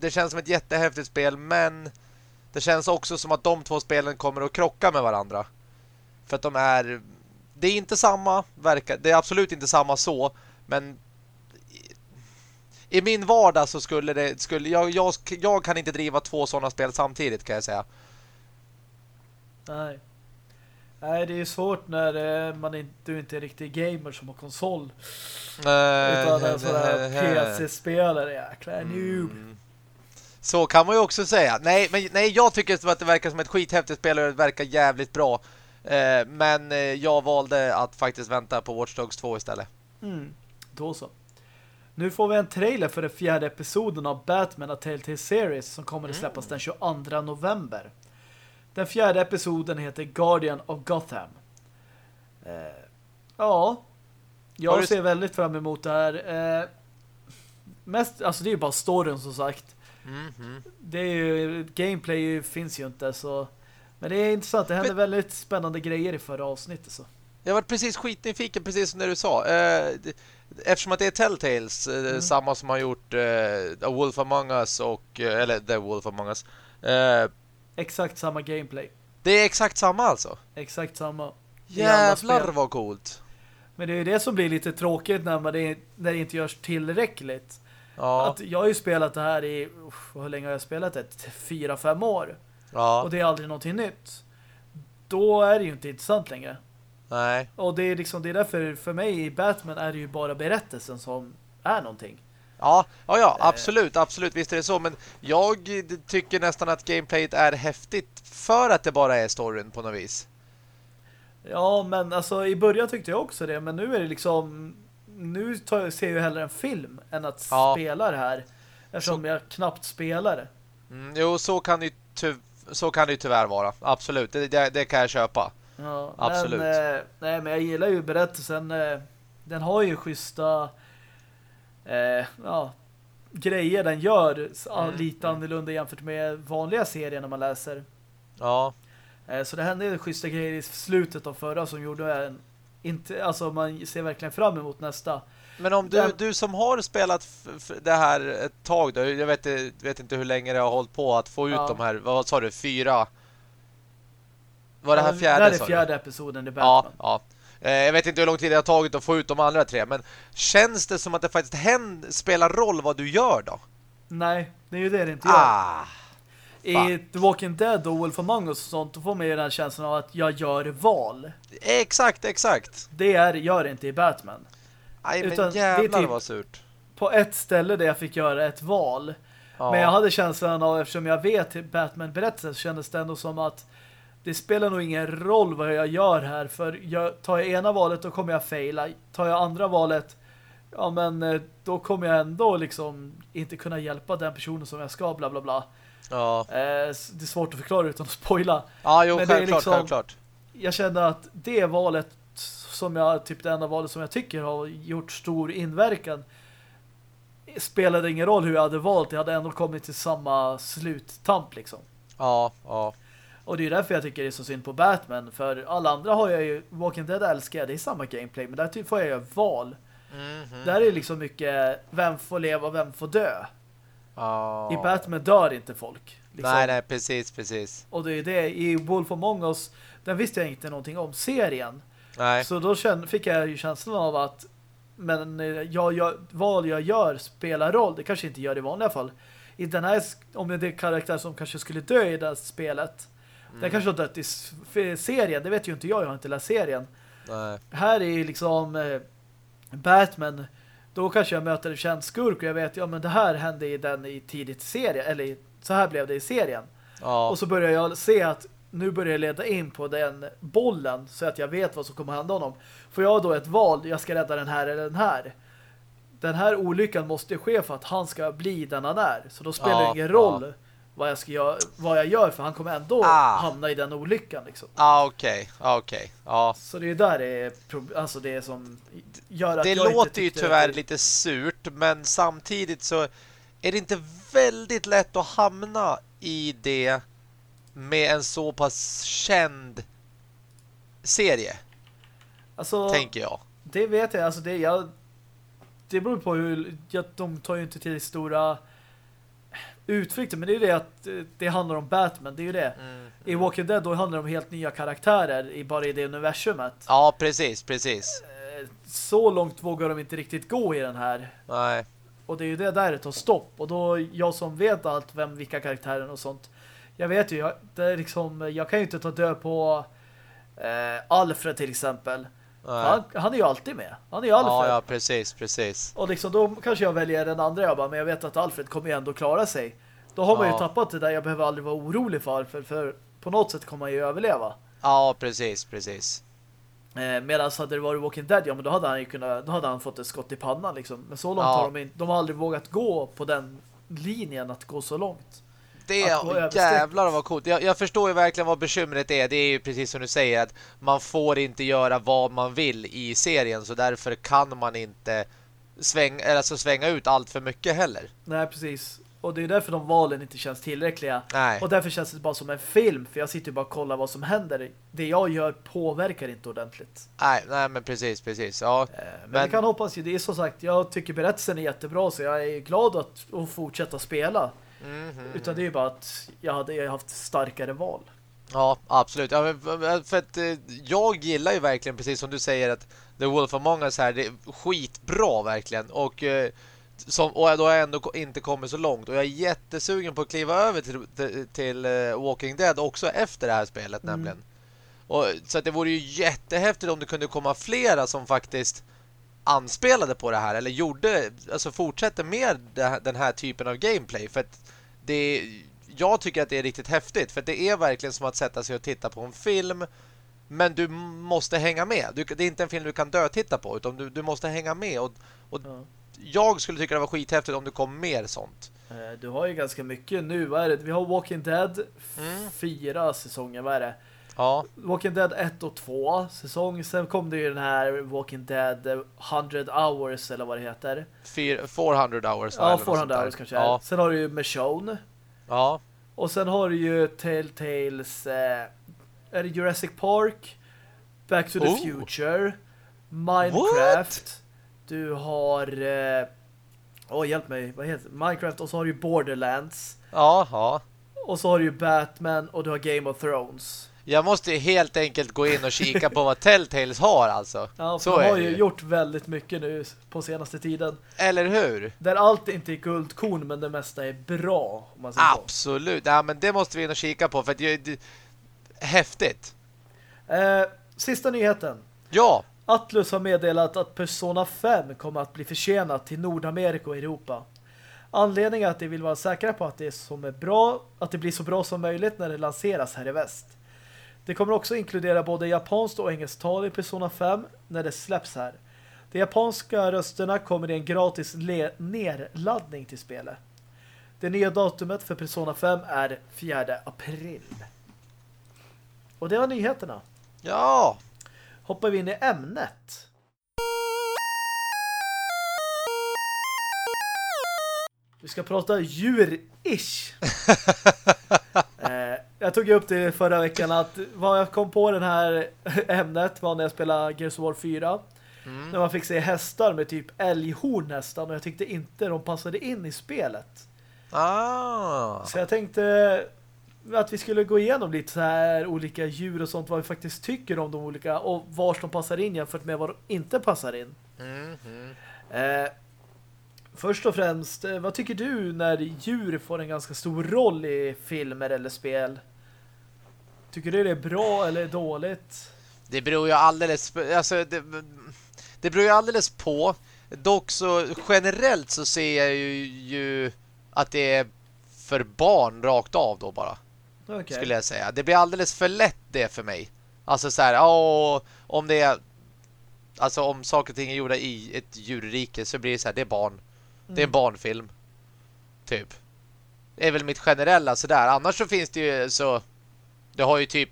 det känns som ett jättehäftigt spel men det känns också som att de två spelen kommer att krocka med varandra. För att de är det är inte samma verkar, det är absolut inte samma så men i, min vardag så skulle det skulle jag, jag, jag kan inte driva två sådana spel samtidigt kan jag säga. Nej. Nej, det är svårt när eh, man inte, du inte är riktig gamer som har konsol. Utan en sån där PC-spelare. Jäkla noob. Mm. Så kan man ju också säga. Nej, men nej, jag tycker att det verkar som ett skithäftigt spel och det verkar jävligt bra. Eh, men eh, jag valde att faktiskt vänta på Watch Dogs 2 istället. Mm. Då så. Nu får vi en trailer för den fjärde episoden av Batman A Telltale Series som kommer att släppas den 22 november. Den fjärde episoden heter Guardian of Gotham. Eh, ja, jag du- ser väldigt fram emot det här. Eh, mest, alltså det är ju bara storyn som sagt. Mhm. Det är ju, gameplay finns ju inte så men det är intressant, det händer Men- väldigt spännande grejer i förra avsnittet så. Jag var precis skitnyfiken, precis som när du sa. Eh, eftersom att det är Telltales, eh, Mm. samma som har gjort eh, A Wolf Among Us och, eh, eller The Wolf Among Us. Exakt samma gameplay. det är exakt samma alltså. Exakt samma. Jävlar vad coolt. Men det är ju det som blir lite tråkigt när, man det, när det inte görs tillräckligt. Ja, Att jag har ju spelat det här i, uff, hur länge har jag spelat det? Fyra, fem år. ja, Och det är aldrig någonting nytt. Då är det ju inte intressant längre. nej. Och det är liksom, det är därför för mig i Batman är det ju bara berättelsen som är någonting. Ja, ja, ja, Eh. absolut, absolut, visst är det så. Men jag tycker nästan att gameplayet är häftigt för att det bara är storyn på något vis. Ja, men alltså i början tyckte jag också det. Men nu är det liksom, nu tar, ser jag ju hellre en film än att Ja. spela det här. Eftersom jag knappt spelar det. Mm, jo, så kan, det så kan det tyvärr vara. Absolut, det, det, det kan jag köpa. Ja, Absolut. Men, eh, nej, men jag gillar ju berättelsen. Eh, den har ju schyssta eh, ja, grejer den gör Mm, lite annorlunda jämfört med vanliga serier när man läser. Ja, Eh, så det hände schyssta grejer i slutet av förra som gjorde en inte, alltså man ser verkligen fram emot nästa. Men om du, du som har spelat det här ett tag då, jag vet, vet inte hur länge det har hållit på att få ut ja. de här, vad sa du, fyra? Var det här fjärde? Det här är fjärde episoden i Batman. Ja, ja. Eh, jag vet inte hur lång tid det har tagit att få ut de andra tre, men känns det som att det faktiskt händer, spelar roll vad du gör då? Nej, det är ju det det inte gör. Ah, I The Walking Dead och Wolf Among Us och sånt, då får man ju den känslan av att jag gör val. Exakt, exakt. Det är, gör det inte i Batman. Nej, men Utan jävlar typ vad surt. På ett ställe där jag fick göra ett val. Ja. Men jag hade känslan av, eftersom jag vet Batman-berättelsen så kändes det ändå som att det spelar nog ingen roll vad jag gör här. För jag, tar jag ena valet då kommer jag faila. Tar jag andra valet ja men eh, då kommer jag ändå liksom inte kunna hjälpa den personen som jag ska, bla bla bla. Ja. Eh, det är svårt att förklara utan att spoila. Ja, jo, men självklart, liksom, självklart. Jag känner att det valet som jag, typ det enda valet som jag tycker har gjort stor inverkan spelade ingen roll hur jag hade valt. Jag hade ändå kommit till samma sluttamp liksom. Ja, ja. Och det är därför jag tycker det är så synd på Batman. För alla andra har jag ju, Walking Dead älskar jag, det är samma gameplay. Men där typ får jag ju val. Mm -hmm. Där är liksom mycket, vem får leva och vem får dö. Oh. I Batman dör inte folk. Liksom. Nej, nej, precis, precis. Och det är det, i Wolf Among Us, den visste jag inte någonting om serien. Nej. Så då fick jag ju känslan av att men eh, jag, jag, vad jag gör spelar roll. Det kanske inte gör i vanliga fall. I den här, om det är karaktär som kanske skulle dö i det här spelet. Mm. Den kanske har dött i serien. Det vet ju inte jag, jag har inte läst serien. Nej. Här är liksom eh, Batman. Då kanske jag möter en känd skurk och jag vet, ja men det här hände i den i tidigt serie. Eller så här blev det i serien. Ja. Och så börjar jag se att nu börjar jag leda in på den bollen så att jag vet vad som kommer hända honom. Får jag då ett val, jag ska rädda den här eller den här. Den här olyckan måste ske för att han ska bli den han är. Så då spelar ja, det ingen roll ja. Vad, jag ska göra, vad jag gör för han kommer ändå ah. hamna i den olyckan. Liksom. Ah, okej. Okay. Ah, okay. ah. Så det är där det är, alltså det är som gör att Det jag låter ju tyvärr det... lite surt men samtidigt så är det inte väldigt lätt att hamna i det med en så pass känd serie. Alltså, tänker jag. Det vet jag. Alltså det, jag, det beror på hur... Ja, de tar ju inte till stora utflykter. Men det är ju det att det handlar om Batman. Det är ju det. Mm, mm. I Walking Dead då handlar det om helt nya karaktärer i bara i det universumet. Ja, precis, precis. Eh, så långt vågar de inte riktigt gå i den här. Nej. Och det är ju det där det tar stopp. Och då, jag som vet allt, vem, vilka karaktärer och sånt jag vet ju, jag, det är liksom, jag kan ju inte ta död på eh, Alfred till exempel. Han, han, är ju alltid med. Han är ju Alfred. Ja, ja, precis, precis. Och liksom då kanske jag väljer den andra jag bara, men jag vet att Alfred kommer ju ändå klara sig. Då har man ju tappat det där, jag behöver aldrig vara orolig för Alfred, för på något sätt kommer man ju överleva. Ja, precis, precis. Eh, Medan hade det varit Walking Dead, ja men då hade han ju kunnat, då hade han fått ett skott i pannan liksom. Men så långt ja. har de inte, de har aldrig vågat gå på den linjen att gå så långt det är jävlar vad coolt. Jag, jag, förstår ju verkligen vad bekymret är. Det är ju precis som du säger att man får inte göra vad man vill i serien så därför kan man inte sväng, alltså svänga ut allt för mycket heller. Nej, precis. Och det är därför de valen inte känns tillräckliga. Nej. Och därför känns det bara som en film. För jag sitter ju bara och kollar vad som händer. Det jag gör påverkar inte ordentligt. Nej, nej men precis, precis. Ja, eh, men, men vi kan hoppas ju. Det är som sagt, jag tycker berättelsen är jättebra. Så jag är glad att, att fortsätta spela. Mm -hmm. Utan det är bara att jag hade haft starkare val. Ja, absolut. Ja, för att eh, jag gillar ju verkligen, precis som du säger, att The Wolf Among Us här, det är skitbra verkligen. Och, eh, som, och då har jag ändå inte kommit så långt. Och jag är jättesugen på att kliva över till, till, till uh, Walking Dead också efter det här spelet mm. nämligen. Och, så att det vore ju jättehäftigt om det kunde komma flera som faktiskt anspelade på det här eller gjorde, alltså fortsätter med den här typen av gameplay för att det jag tycker att det är riktigt häftigt för det är verkligen som att sätta sig och titta på en film men du måste hänga med. Du, det är inte en film du kan dö titta på utan du, du måste hänga med och, och ja. jag skulle tycka det var skithäftigt om det kom mer sånt. Eh, du har ju ganska mycket nu. Vad är det? Vi har Walking Dead mm. fyra säsonger, vad är det? Ja. Walking Dead 1 och 2 säsong. Sen kom det ju den här Walking Dead 100 hours eller vad det heter. 400 hours. Ja, 400 hours kanske. Ja. Sen har du ju Michonne. Ja. Och sen har du ju Telltales eh, är det Jurassic Park, Back to the oh. Future. Minecraft. Du har... Eh, Åh, oh, hjälp mig. Vad heter det? Minecraft och så har du Borderlands. Ja, ja. Och så har du ju Batman och du har Game of Thrones. Jag måste ju helt enkelt gå in och kika på vad Telltales har alltså. Ja, så de har ju gjort väldigt mycket nu på senaste tiden. Eller hur? Där allt inte är guldkorn men det mesta är bra. Om man säger Absolut. Så. Ja, men det måste vi in och kika på för att det är häftigt. Eh, sista nyheten. Ja. Atlus har meddelat att Persona 5 kommer att bli försenat till Nordamerika och Europa. Anledningen är att de vill vara säkra på att det, som är bra, att det blir så bra som möjligt när det lanseras här i väst. Det kommer också inkludera både japanskt och engelsktal i Persona 5 när det släpps här. De japanska rösterna kommer i en gratis nerladdning till spelet. Det nya datumet för Persona 5 är 4 april. Och det var nyheterna. Ja! Hoppar vi in i ämnet. Vi ska prata djur-ish. jag tog upp det förra veckan att vad jag kom på det här ämnet var när jag spelade Gears of War 4. Mm. När man fick se hästar med typ älghorn nästan och jag tyckte inte de passade in i spelet. Ah. Så jag tänkte att vi skulle gå igenom lite så här olika djur och sånt, vad vi faktiskt tycker om de olika och var de passar in jämfört med vad de inte passar in. Mm -hmm. eh, först och främst, eh, vad tycker du när djur får en ganska stor roll i filmer eller spel? Tycker du det är bra eller dåligt? Det beror ju alldeles alltså det, det beror ju alldeles på. Dock så generellt så ser jag ju, ju att det är för barn rakt av då bara. Okay. Skulle jag säga. Det blir alldeles för lätt det för mig. Alltså så här, åh, om det är alltså om saker och ting är gjorda i ett djurrike så blir det så här, det är barn. Mm. Det är en mm. barnfilm. Typ. Det är väl mitt generella sådär. Annars så finns det ju så det har ju typ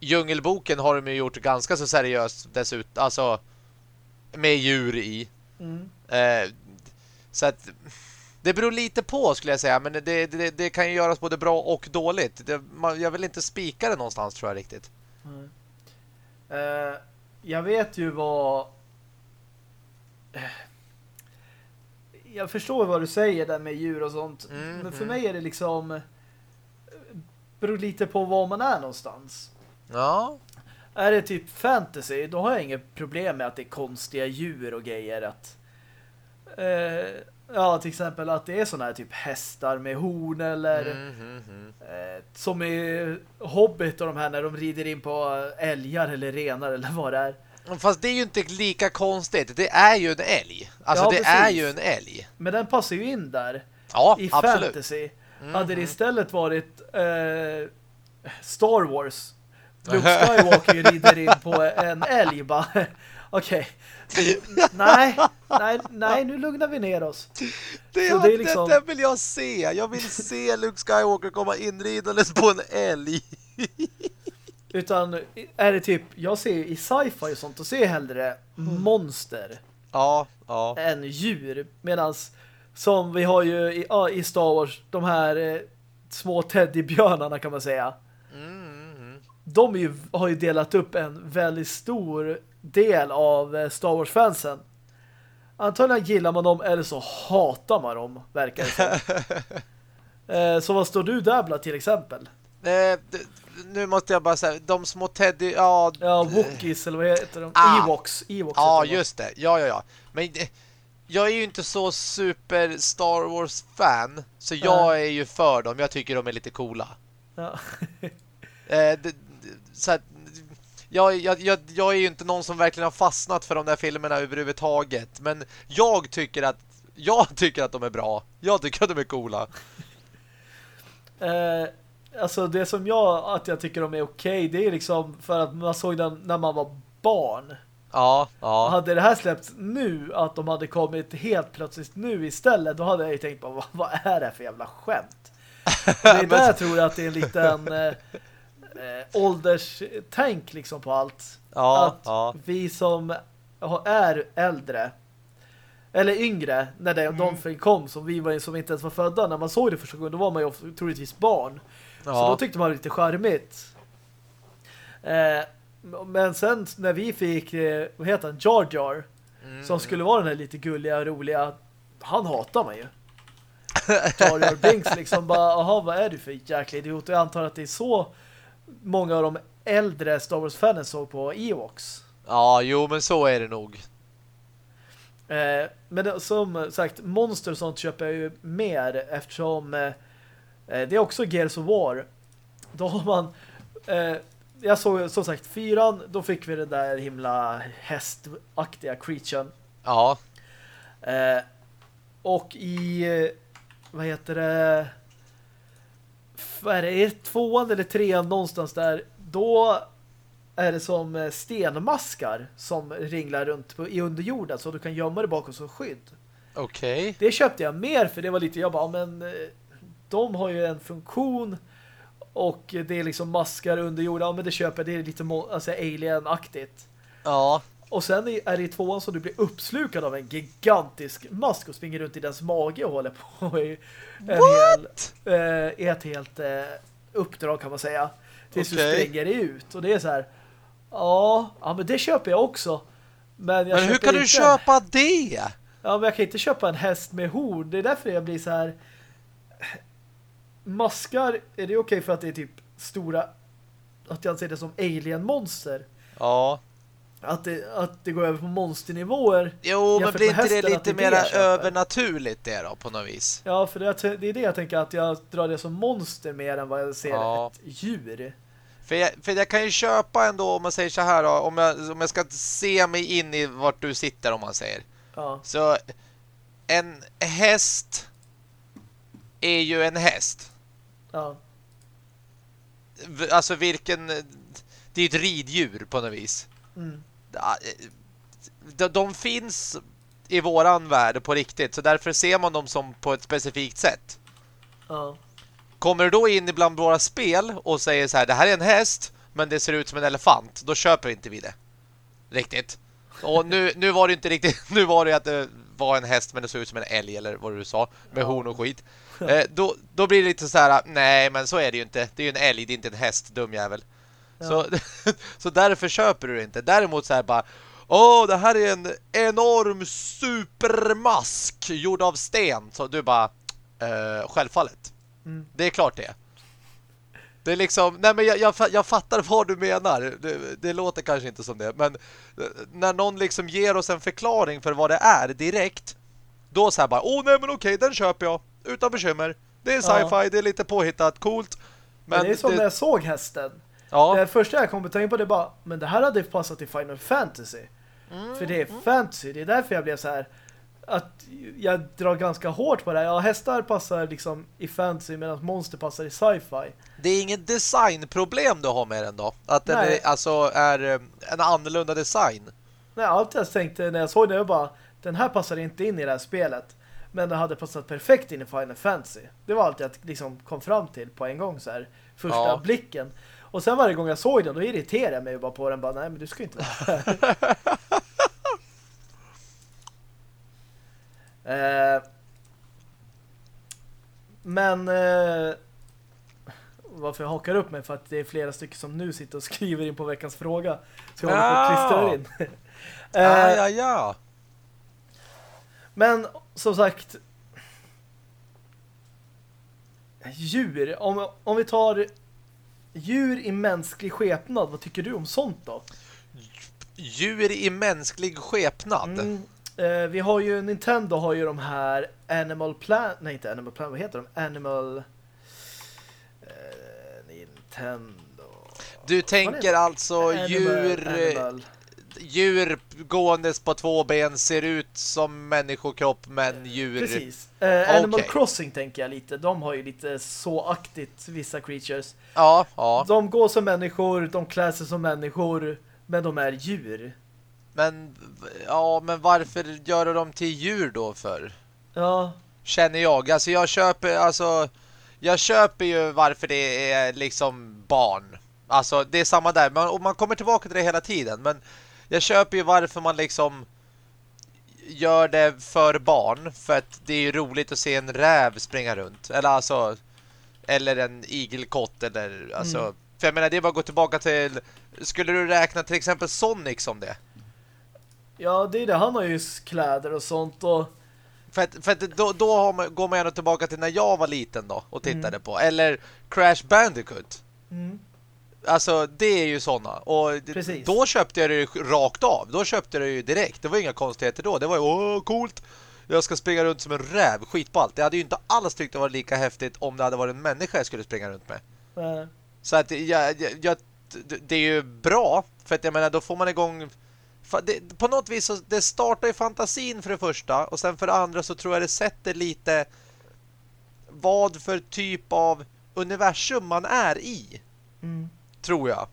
Djungelboken har de ju gjort ganska så seriöst dessutom. Alltså med djur i. Mm. Eh, så att det beror lite på skulle jag säga. Men det, det, det kan ju göras både bra och dåligt. Det, man, jag vill inte spika det någonstans tror jag riktigt. Mm. Uh, jag vet ju vad... Jag förstår vad du säger där med djur och sånt. Mm, men för mm. mig är det liksom... Beror lite på var man är någonstans. Ja. Är det typ fantasy, då har jag inget problem med att det är konstiga djur och grejer. Att, eh, Ja, till exempel att det är sådana här typ hästar med horn eller mm, mm, mm. Eh, som i Hobbit och de här när de rider in på älgar eller renar eller vad det är. Fast det är ju inte lika konstigt. Det är ju en älg. Alltså ja, det precis. är ju en älg. Men den passar ju in där. Ja, I absolut. fantasy. Mm, hade det istället varit eh, Star Wars Luke Skywalker rider in på en älg bara. Okej, nej, nej, nej, nu lugnar vi ner oss. Det, är, det, är liksom... det, vill jag se. Jag vill se Luke Skywalker komma inridandes på en älg. Utan är det typ, jag ser i sci-fi och sånt och ser hellre mm. monster. Ja, ja. Än djur. Medan som vi har ju i, i Star Wars, de här eh, små teddybjörnarna kan man säga. Mm, mm, mm. de ju, har ju delat upp en väldigt stor del av eh, Star Wars-fansen. Antagligen gillar man dem eller så hatar man dem, verkar det som. eh, så vad står du där bland till exempel? Eh, nu måste jag bara säga, de små Teddy... Ja, ja Wookiees eller vad heter de? Ah, Ewoks. Ewoks ja, just det. Ja, ja, ja. Men eh, jag är ju inte så super Star Wars-fan. Så jag är ju för dem. Jag tycker de är lite coola. Ja. eh, det, så att jag, jag, jag, jag är ju inte någon som verkligen har fastnat för de där filmerna överhuvudtaget. Men jag tycker att jag tycker att de är bra. Jag tycker att de är coola. Eh, alltså det som jag att jag tycker de är okej, okay, det är liksom för att man såg den när man var barn. Ja, ja. Hade det här släppts nu, att de hade kommit helt plötsligt nu istället, då hade jag ju tänkt på, vad, vad är det för jävla skämt? det är där jag tror att det är en liten... Eh, eh, ålderstänk liksom på allt. Ja, att ja. vi som är äldre eller yngre när det, mm. de film kom som vi var som inte ens var födda när man såg det första gången då var man ju troligtvis barn. Ja. Så då tyckte man det var lite charmigt. Eh, Men sen när vi fick, eh, vad heter han, Jar Jar, Mm. som skulle vara den här lite gulliga, roliga, han hatar man ju. Jar Jar Binks liksom bara, aha, vad är du för jäkla idiot? Och jag antar att det är så många av de äldre Star Wars-fanen såg på Ewoks. Ja, jo men så är det nog. Eh, men det, som sagt, monster och sånt köper jag ju mer eftersom eh, eh, det är också Gears of War. Då har man eh, jag såg som sagt fyran, då fick vi den där himla hästaktiga creaturen. Ja, Eh, och i eh, vad heter det vad är det, är det tvåan eller trean någonstans där, då är det som eh, stenmaskar som ringlar runt på, i underjorden så du kan gömma dig bakom som skydd. okej. Det köpte jag mer för det var lite, jag bara, men eh, de har ju en funktion och det är liksom maskar under jorden, ja men det köper det är lite alltså alien-aktigt. Ja, Och sen är det i tvåan så du blir uppslukad av en gigantisk mask och springer runt i dens mage och håller på i, en hel, eh, ett helt eh, uppdrag kan man säga. Tills Okej. du springer ut. Och det är så här, ja, ja men det köper jag också. Men, jag men hur kan du köpa det? Ja, men jag kan inte köpa en häst med horn. Det är därför jag blir så här... Maskar, är det okej för att det är typ stora... Att jag anser det som alien-monster? Ja. Att det, att det går över på monsternivåer? Jo, men blir inte det lite köper. övernaturligt det då på något vis? Ja, för det, det är det jag tänker att jag drar det som monster mer än vad jag ser Ja. ett djur. För jag, för jag kan ju köpa ändå om man säger så här då, om jag, om jag ska se mig in i vart du sitter om man säger. Ja, Så en häst är ju en häst. Ja, Alltså vilken det är ett riddjur på något vis. mm, eh, De, de finns i våran värld på riktigt så därför ser man dem som på ett specifikt sätt. ja. Kommer du då in ibland våra spel och säger så här, det här är en häst men det ser ut som en elefant, då köper inte vi det. Riktigt. Och nu, nu var det inte riktigt, nu var det att det var en häst men det såg ut som en älg eller vad du sa, med Ja. horn och skit. Eh, då, då blir det lite så här, nej men så är det ju inte. Det är ju en älg, det är inte en häst, dum jävel. Ja. Så, så därför köper du det inte. Däremot så här bara, åh det här är en enorm supermask gjord av sten. Så du bara, eh, självfallet. Mm. Det är klart det. Det är liksom, nej men jag, jag, jag fattar vad du menar. Det, det låter kanske inte som det. Men eh, när någon liksom ger oss en förklaring för vad det är direkt. Då så här bara, åh nej men okej, den köper jag. Utan bekymmer. Det är Ja. sci-fi, det är lite påhittat, coolt. Men, Men det är som det- när jag såg hästen. ja, Det första jag kom att tänka på det bara, men det här hade passat till Final Fantasy. Mm. För det är fantasy, det är därför jag blev så här att jag drar ganska hårt på det här. Ja, hästar passar liksom i fantasy medan monster passar i sci-fi. det är ingen designproblem du har med den då. Att den Nej. är, alltså är eh, en annorlunda design. Nej, allt jag tänkte när jag såg det, jag bara, den här passar inte in i det här spelet. Men den hade passat perfekt in i Final Fantasy. Det var allt jag liksom kom fram till på en gång så här. Första Ja. blicken. Och sen varje gång jag såg den, då irriterade jag mig bara på den. Bara, nej men du ska inte vara här. eh, men eh, varför jag hakar upp mig för att det är flera stycken som nu sitter och skriver in på veckans fråga. Så jag håller på att klistra in. Eh, Ja, ja, ja. Men som sagt djur, om, om vi tar djur i mänsklig skepnad, vad tycker du om sånt då? Djur i mänsklig skepnad. Mm, eh, vi har ju, Nintendo har ju de här Animal Planet, nej inte Animal Planet, vad heter de? Animal eh, Nintendo Du tänker alltså Animal, djur Animal. Djur gåendes på två ben ser ut som människokropp men djur Precis. Eh, Animal Okej. Crossing tänker jag lite. De har ju lite så aktigt vissa creatures. Ja, ja. De går som människor, de klär sig som människor, men de är djur. Men ja, men varför gör de till djur då för? Ja, Känner jag. Alltså jag köper alltså jag köper ju varför det är liksom barn. Alltså det är samma där, man, och man kommer tillbaka till det hela tiden, men jag köper ju varför man liksom gör det för barn för att det är ju roligt att se en räv springa runt eller alltså eller en igelkott eller alltså Mm. För jag menar, det är bara att gå tillbaka till... Skulle du räkna till exempel Sonic som det? Ja, det är det. Han har ju kläder och sånt och... För att, för att då, då man, går man ändå tillbaka till när jag var liten då och tittade mm. på. Eller Crash Bandicoot. Mm. Alltså, det är ju sådana. Och Precis. då köpte jag det rakt av. Då köpte jag det ju direkt. Det var inga konstigheter då. Det var ju, åh, coolt. Jag ska springa runt som en räv. Skitballt. Jag hade ju inte alls tyckt det var lika häftigt om det hade varit en människa jag skulle springa runt med. Mm. Så att jag, jag, jag, det är ju bra. För att jag menar, då får man igång... Det, på något vis så det startar ju fantasin för det första. Och sen för det andra så tror jag det sätter lite vad för typ av universum man är i. Mm. Tror jag.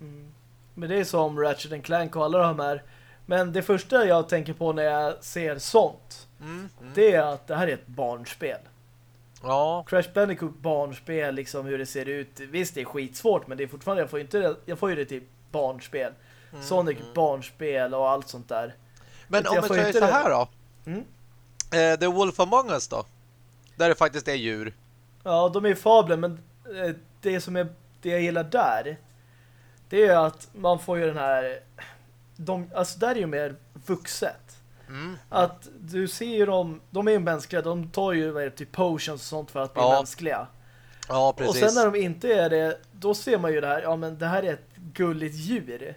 Mm. Men det är som Ratchet Clank och alla de här. Men det första jag tänker på när jag ser sånt mm. Mm. det är att det här är ett barnspel. Ja. Crash Bandicoot barnspel, liksom hur det ser ut. Visst, det är skitsvårt, men det är fortfarande, jag får, inte, jag får ju det till barnspel. Mm. Sonic mm. barnspel och allt sånt där. Men om vi säger så här då. Mm? Uh, The Wolf Among Us då? Där det faktiskt är djur. Ja, de är ju fabler, men eh, det som är det jag gillar där det är att man får ju den här de, alltså där är ju mer vuxet. Mm. Att du ser ju dem, de är ju mänskliga, de tar ju vad typ potions och sånt för att bli ja. mänskliga. Ja, precis. Och sen när de inte är det, då ser man ju det här, ja men det här är ett gulligt djur.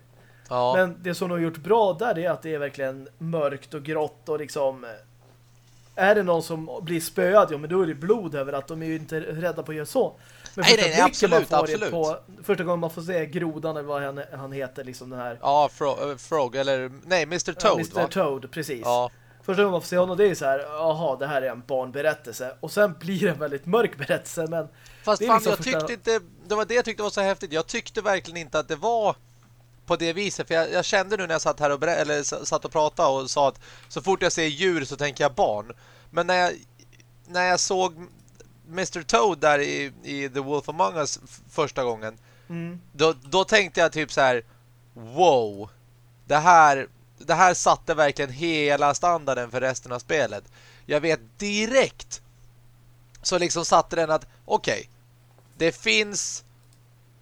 Ja. Men det som de har gjort bra där är att det är verkligen mörkt och grått och liksom är det någon som blir spöad, ja men då är det blod över att de är ju inte rädda på att göra så. Men nej, nej, absolut, absolut. På, första gången man får se grodan eller vad han, han heter, liksom den här. Ja, Fro uh, Frog, eller nej, Mr. Toad. Mr. Va? Toad, precis. Ja. Första gången man får se honom, det är så här, jaha, det här är en barnberättelse. Och sen blir det en väldigt mörk berättelse, men... Fast fan, liksom jag första... tyckte inte, det var det jag tyckte var så häftigt. Jag tyckte verkligen inte att det var på det viset. För jag, jag kände nu när jag satt här och, eller, satt och pratade och sa att så fort jag ser djur så tänker jag barn. Men när jag, när jag såg Mr. Toad där i, i The Wolf Among Us första gången mm. då, då tänkte jag typ så här wow det här, det här satte verkligen hela standarden för resten av spelet. Jag vet direkt så liksom satte den att okej, okay, det finns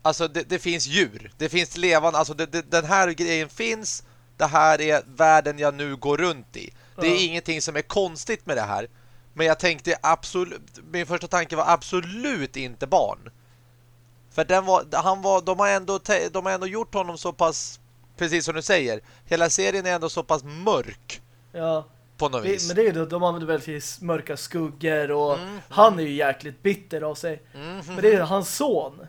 alltså det, det, finns djur. Det finns levande, alltså det, det, den här grejen finns. Det här är världen jag nu går runt i. Det är ja. ingenting som är konstigt med det här. Men jag tänkte absolut min första tanke var absolut inte barn. För den var han var de har ändå de har ändå gjort honom så pass precis som du säger. Hela serien är ändå så pass mörk. Ja. På något vis. Men det är ju de använder väldigt mörka skuggor och mm, han är ju jäkligt bitter av sig. Mm, men det är hans son.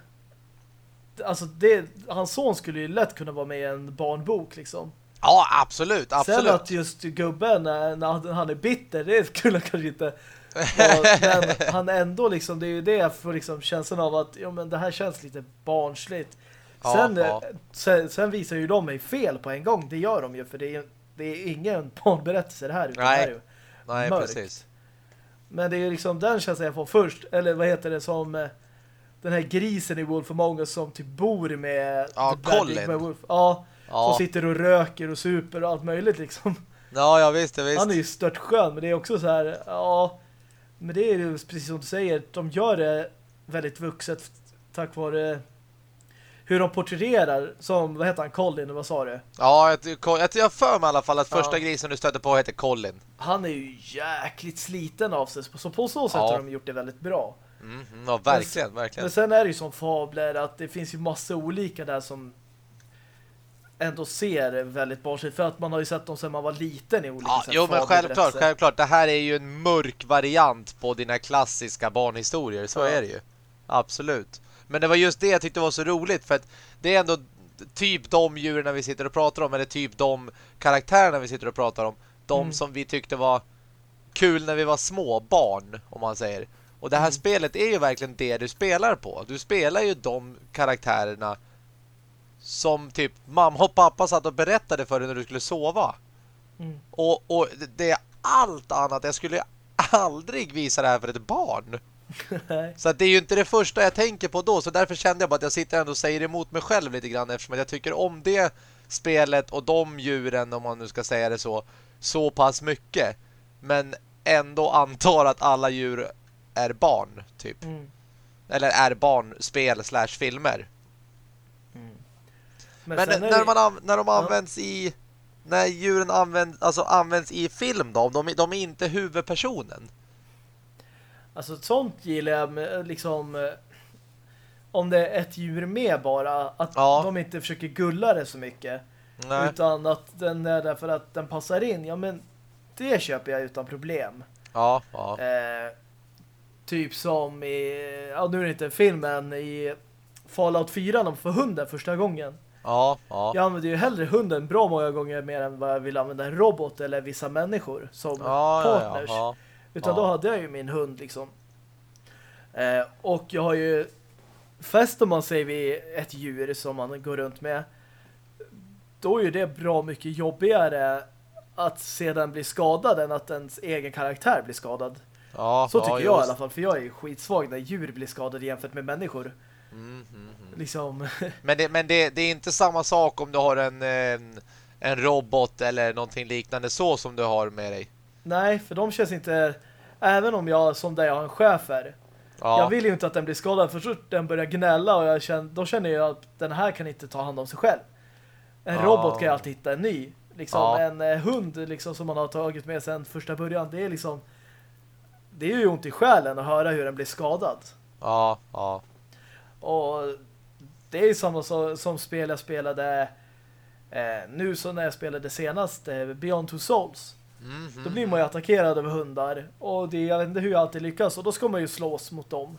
Alltså det, hans son skulle ju lätt kunna vara med i en barnbok liksom. Ja, absolut, absolut. Sen att just gubben, när han är bitter, det skulle kanske inte men han ändå liksom, det är ju det får liksom känslan av att ja, men det här känns lite barnsligt. Sen, ja, ja. sen, sen, visar ju de mig fel på en gång. Det gör de ju, för det är, det är ingen barnberättelse det här. Utan Nej, det Nej precis. Men det är liksom den känslan jag får först. Eller vad heter det som eh, den här grisen i Wolf Among Us som typ bor med ja, Colin. Med Wolf. Ja, Ja. Som sitter och röker och super och allt möjligt liksom. Ja, ja visst, visst. Han är ju stört skön, men det är också så här, ja, men det är ju precis som du säger, de gör det väldigt vuxet tack vare hur de porträtterar som, vad heter han, Colin, vad sa du? Ja, jag, jag för mig i alla fall att första ja. grisen du stötte på heter Colin. Han är ju jäkligt sliten av sig, så på så sätt ja. har de gjort det väldigt bra. Mm, ja, verkligen, men, verkligen. Men sen är det ju som fabler att det finns ju massa olika där som ändå ser väldigt barnsligt för att man har ju sett dem sedan man var liten i olika ja, Jo men självklart, självklart. Det här är ju en mörk variant på dina klassiska barnhistorier. Så ja. är det ju. Absolut. Men det var just det jag tyckte var så roligt för att det är ändå typ de djuren vi sitter och pratar om eller typ de karaktärerna vi sitter och pratar om. De mm. som vi tyckte var kul när vi var små barn, om man säger. Och det här mm. spelet är ju verkligen det du spelar på. Du spelar ju de karaktärerna som typ mamma och pappa satt och berättade för dig när du skulle sova. Mm. Och, och det är allt annat. Jag skulle aldrig visa det här för ett barn. så det är ju inte det första jag tänker på då. Så därför kände jag bara att jag sitter ändå och säger emot mig själv lite grann. Eftersom jag tycker om det spelet och de djuren, om man nu ska säga det så, så pass mycket. Men ändå antar att alla djur är barn, typ. Mm. Eller är barnspel slash filmer. Men, Men, när, det- man an, när de används i... När djuren används, alltså används i film då, de, de är inte huvudpersonen. Alltså sånt gillar jag liksom eh, om det är ett djur med bara att Ja. de inte försöker gulla det så mycket Nej. utan att den är där för att den passar in. Ja men det köper jag utan problem. Ja, ja. Eh, typ som i ja nu är det inte en film men i Fallout 4 när de får hunden första gången. Ja, ja. Jag använder ju hellre hunden bra många gånger mer än vad jag vill använda en robot eller vissa människor som Ja, ja, partners. ja, Utan Ja. då hade jag ju min hund liksom. Eh, och jag har ju fäster man sig vid ett djur som man går runt med då är ju det bra mycket jobbigare att se den bli skadad än att ens egen karaktär blir skadad. ja. Så ja, tycker jag just. i alla fall, för jag är ju skitsvag när djur blir skadade jämfört med människor. Mm, mm, mm. Liksom, Men, det, men det, det är inte samma sak om du har en, en, en robot eller någonting liknande så som du har med dig. nej, för de känns inte även om jag som där jag har en chefer Ja, Jag vill ju inte att den blir skadad för så den börjar gnälla och jag känner, då känner jag att den här kan inte ta hand om sig själv. En Ja. robot kan ju alltid hitta en ny. Liksom Ja. en eh, hund liksom, som man har tagit med sedan första början. Det är liksom det är ju ont i själen att höra hur den blir skadad. ja, ja. Och det är samma så, som spel jag spelade eh, nu så när jag spelade senast eh, Beyond Two Souls. Mm, Då blir man ju attackerad av hundar. Och det, jag vet inte hur jag alltid lyckas. Och då ska man ju slås mot dem.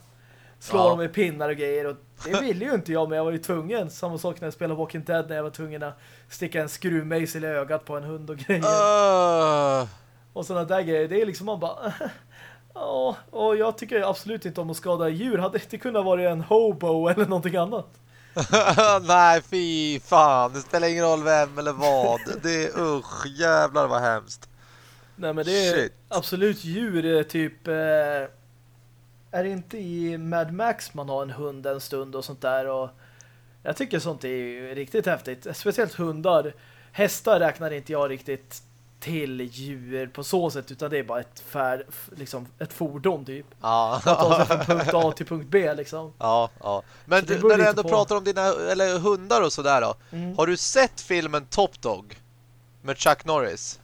Slå Ja. dem med pinnar och grejer. Och det ville ju inte jag, men jag var ju tvungen. Samma sak när jag spelade Walking Dead. När jag var tvungen att sticka en skruvmejsel i ögat på en hund och grejer. Öh. Och sådana där grejer. Det är liksom man bara... Ja, och jag tycker absolut inte om att skada djur. Hade det kunnat vara en hobo eller någonting annat. Nej, fy fan. Det spelar ingen roll vem eller vad. Det är usch, jävlar vad hemskt. Nej, men det är Shit. absolut djur. Typ... Eh, är det inte i Mad Max man har en hund en stund och sånt där och jag tycker sånt är riktigt häftigt. Speciellt hundar. Hästar räknar inte jag riktigt till djur på så sätt utan det är bara ett färd, liksom ett fordon typ. Ja. Att ta sig från punkt A till punkt B liksom. Ja, ja. Men du, när du ändå på. pratar om dina eller hundar och sådär då. Mm. Har du sett filmen Top Dog? Med Chuck Norris?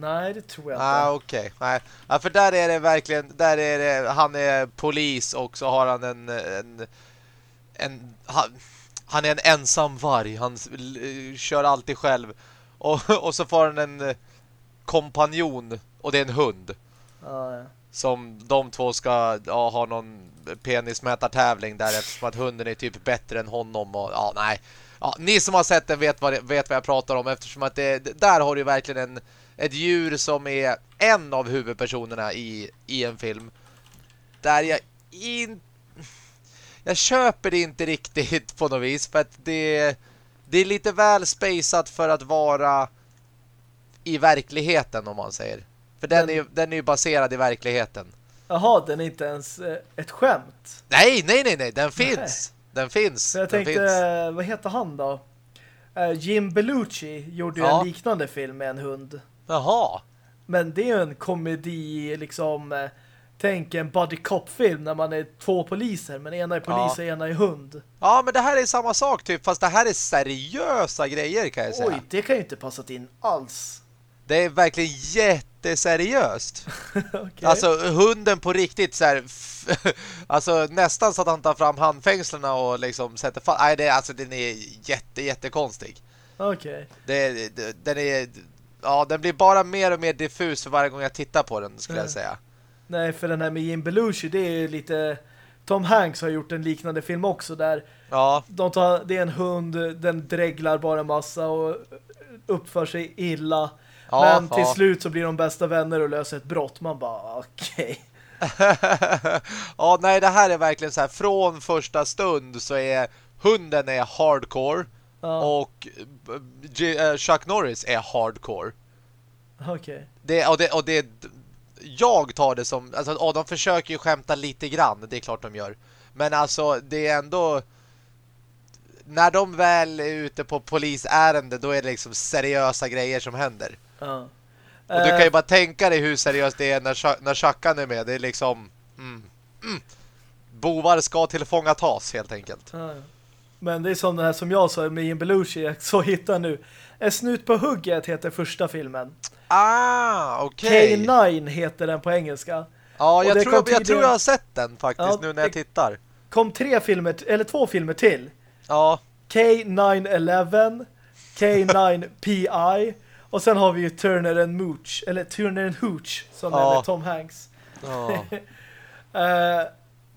Nej, det tror jag inte. Ah, okej. Nej. Ja, för där är det verkligen där är det han är polis och så har han en en, en han, han är en ensam varg. Han l- kör alltid själv. Och, och så får han en eh, kompanjon och det är en hund Ja, ja. som de två ska ja, ha någon penismätartävling där eftersom att hunden är typ bättre än honom och ja, nej. Ja, ni som har sett den vet vad, det- vet vad jag pratar om eftersom att det, där har du verkligen en, ett djur som är en av huvudpersonerna i, i en film. Där jag inte jag köper det inte riktigt på något vis för att det, det är lite väl spacet för att vara i verkligheten om man säger. För den, Men- är, ju- den är ju baserad i verkligheten. Jaha, den är inte ens eh, ett skämt. Nej, nej, nej, nej. Den finns. Den finns. Jag den tänkte, finns. eh, vad heter han då? Eh, Jim Belushi gjorde ju Ja. en liknande film med en hund. Jaha. Men det är ju en komedi, liksom... Tänk en buddy cop-film när man är två poliser, men ena är polis Ja. och ena är hund. Ja, men det här är samma sak typ. Fast det här är seriösa grejer kan jag säga. Oj, det kan ju inte passat in alls. Det är verkligen jätteseriöst. Okej. Alltså hunden på riktigt så här, alltså nästan så att han tar fram handfängslarna och liksom sätter fast. Nej, det alltså den är jätte jättekonstig. Okej. Det den är ja, den blir bara mer och mer diffus för varje gång jag tittar på den skulle jag Mm. säga. Nej, för den här med Jim Belushi, det är lite... Tom Hanks har gjort en liknande film också där Ja, de tar, det är en hund, den dreglar bara massa och uppför sig illa. ja, Men till ja. slut så blir de bästa vänner och löser ett brott. Man bara, okej. ja, nej, det här är verkligen så här från första stund så är hunden är hardcore och eh, eh, Chuck Norris är hardcore. okej. Det, och, det, och det jag tar det som alltså, och de försöker ju skämta lite grann, det är klart de gör. Men alltså det är ändå när de väl är ute på polisärende då är det liksom seriösa grejer som händer. Ja. Och du kan ju Eh, bara tänka dig hur seriöst det är när, när Chuckan är med. Det är liksom mm, mm, bovar ska tillfångatas helt enkelt. Ja, ja. Men det är som det här som jag sa med Jim Belushi, så hittar nu. En snut på hugget heter första filmen. Ah, okej. Okay. K9 heter den på engelska. Ja, jag tror jag, jag tror jag har sett den faktiskt ja, nu när jag tittar. kom tre filmer, eller två filmer till. Ja. K911, K9PI och sen har vi ju Turner and Mooch, eller Turner and Hooch som ja. är med Tom Hanks. Ja. uh,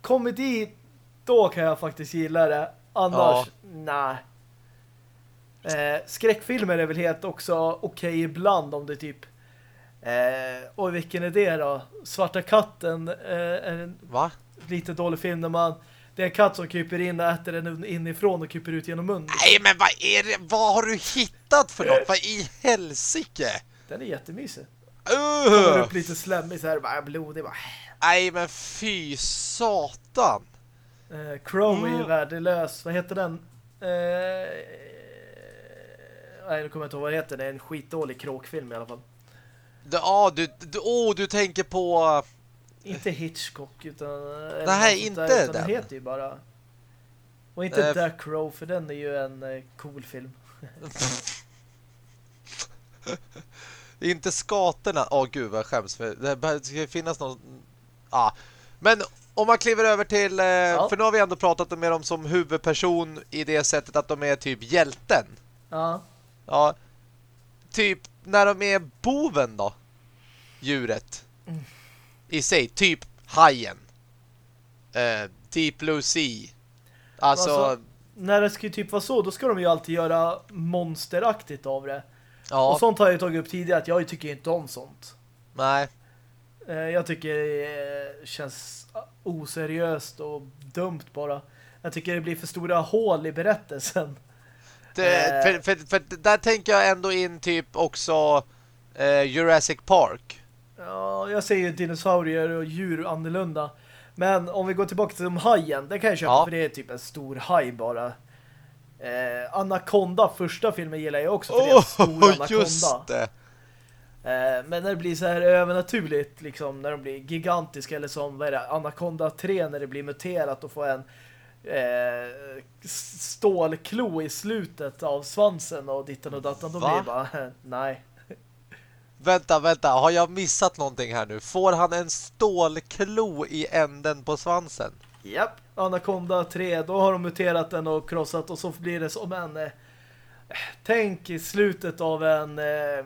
komedi, då kan jag faktiskt gilla det. Annars, ja. nej. Eh, skräckfilmer är väl helt också okej okay ibland om det typ eh, och vilken är det då? Svarta katten eh, är en Va? lite dålig film när man det är en katt som kryper in och äter den inifrån och kryper ut genom munnen. Nej, men vad är det? Vad har du hittat för något? Vad i helsike? Den är jättemysig. Uh. Kommer upp lite slemmig så här, bara blodig. Bara. Nej, men fy satan. Eh, Crow är ju värdelös. Vad heter den? Eh, nej, nu kommer jag inte ihåg vad det heter. Det är en skitdålig kråkfilm i alla fall. Ja, du, du, oh, du tänker på... Inte Hitchcock, utan... Nej, inte där, utan den. Den heter ju bara... Och inte äh, The Crow, för den är ju en eh, cool film. inte skatorna. Åh oh, gud vad skäms för det ska finnas någon ah. Men om man kliver över till... Eh, ja. För nu har vi ändå pratat med dem som huvudperson i det sättet att de är typ hjälten. Ja. Ja. Typ när de är boven då. Djuret. Mm. I sig. Typ hajen. Eh, Deep Blue Sea. Alltså, alltså... När det ska typ vara så, då ska de ju alltid göra monsteraktigt av det. Ja. Och sånt har jag ju tagit upp tidigare att jag tycker inte om sånt. Nej. Eh, jag tycker det känns oseriöst och dumt bara. Jag tycker det blir för stora hål i berättelsen. Eh. för, för, för, där tänker jag ändå in typ också eh, Jurassic Park. Ja, jag säger dinosaurier och djur annorlunda. Men om vi går tillbaka till de hajen, det kan jag köpa ja. för det är typ en stor haj bara. Eh, Anaconda, första filmen gillar jag också för oh, det är en stor Anaconda. Just det. Eh, men när det blir så här övernaturligt liksom, när de blir gigantiska eller som vad är det, Anaconda 3 när det blir muterat och får en eh, stålklo i slutet av svansen och ditten och datten, då Va? bara, nej. Vänta, vänta, har jag missat någonting här nu? Får han en stålklo i änden på svansen? Japp, Anaconda 3, då har de muterat den och krossat och så blir det som en eh, tänk i slutet av en eh,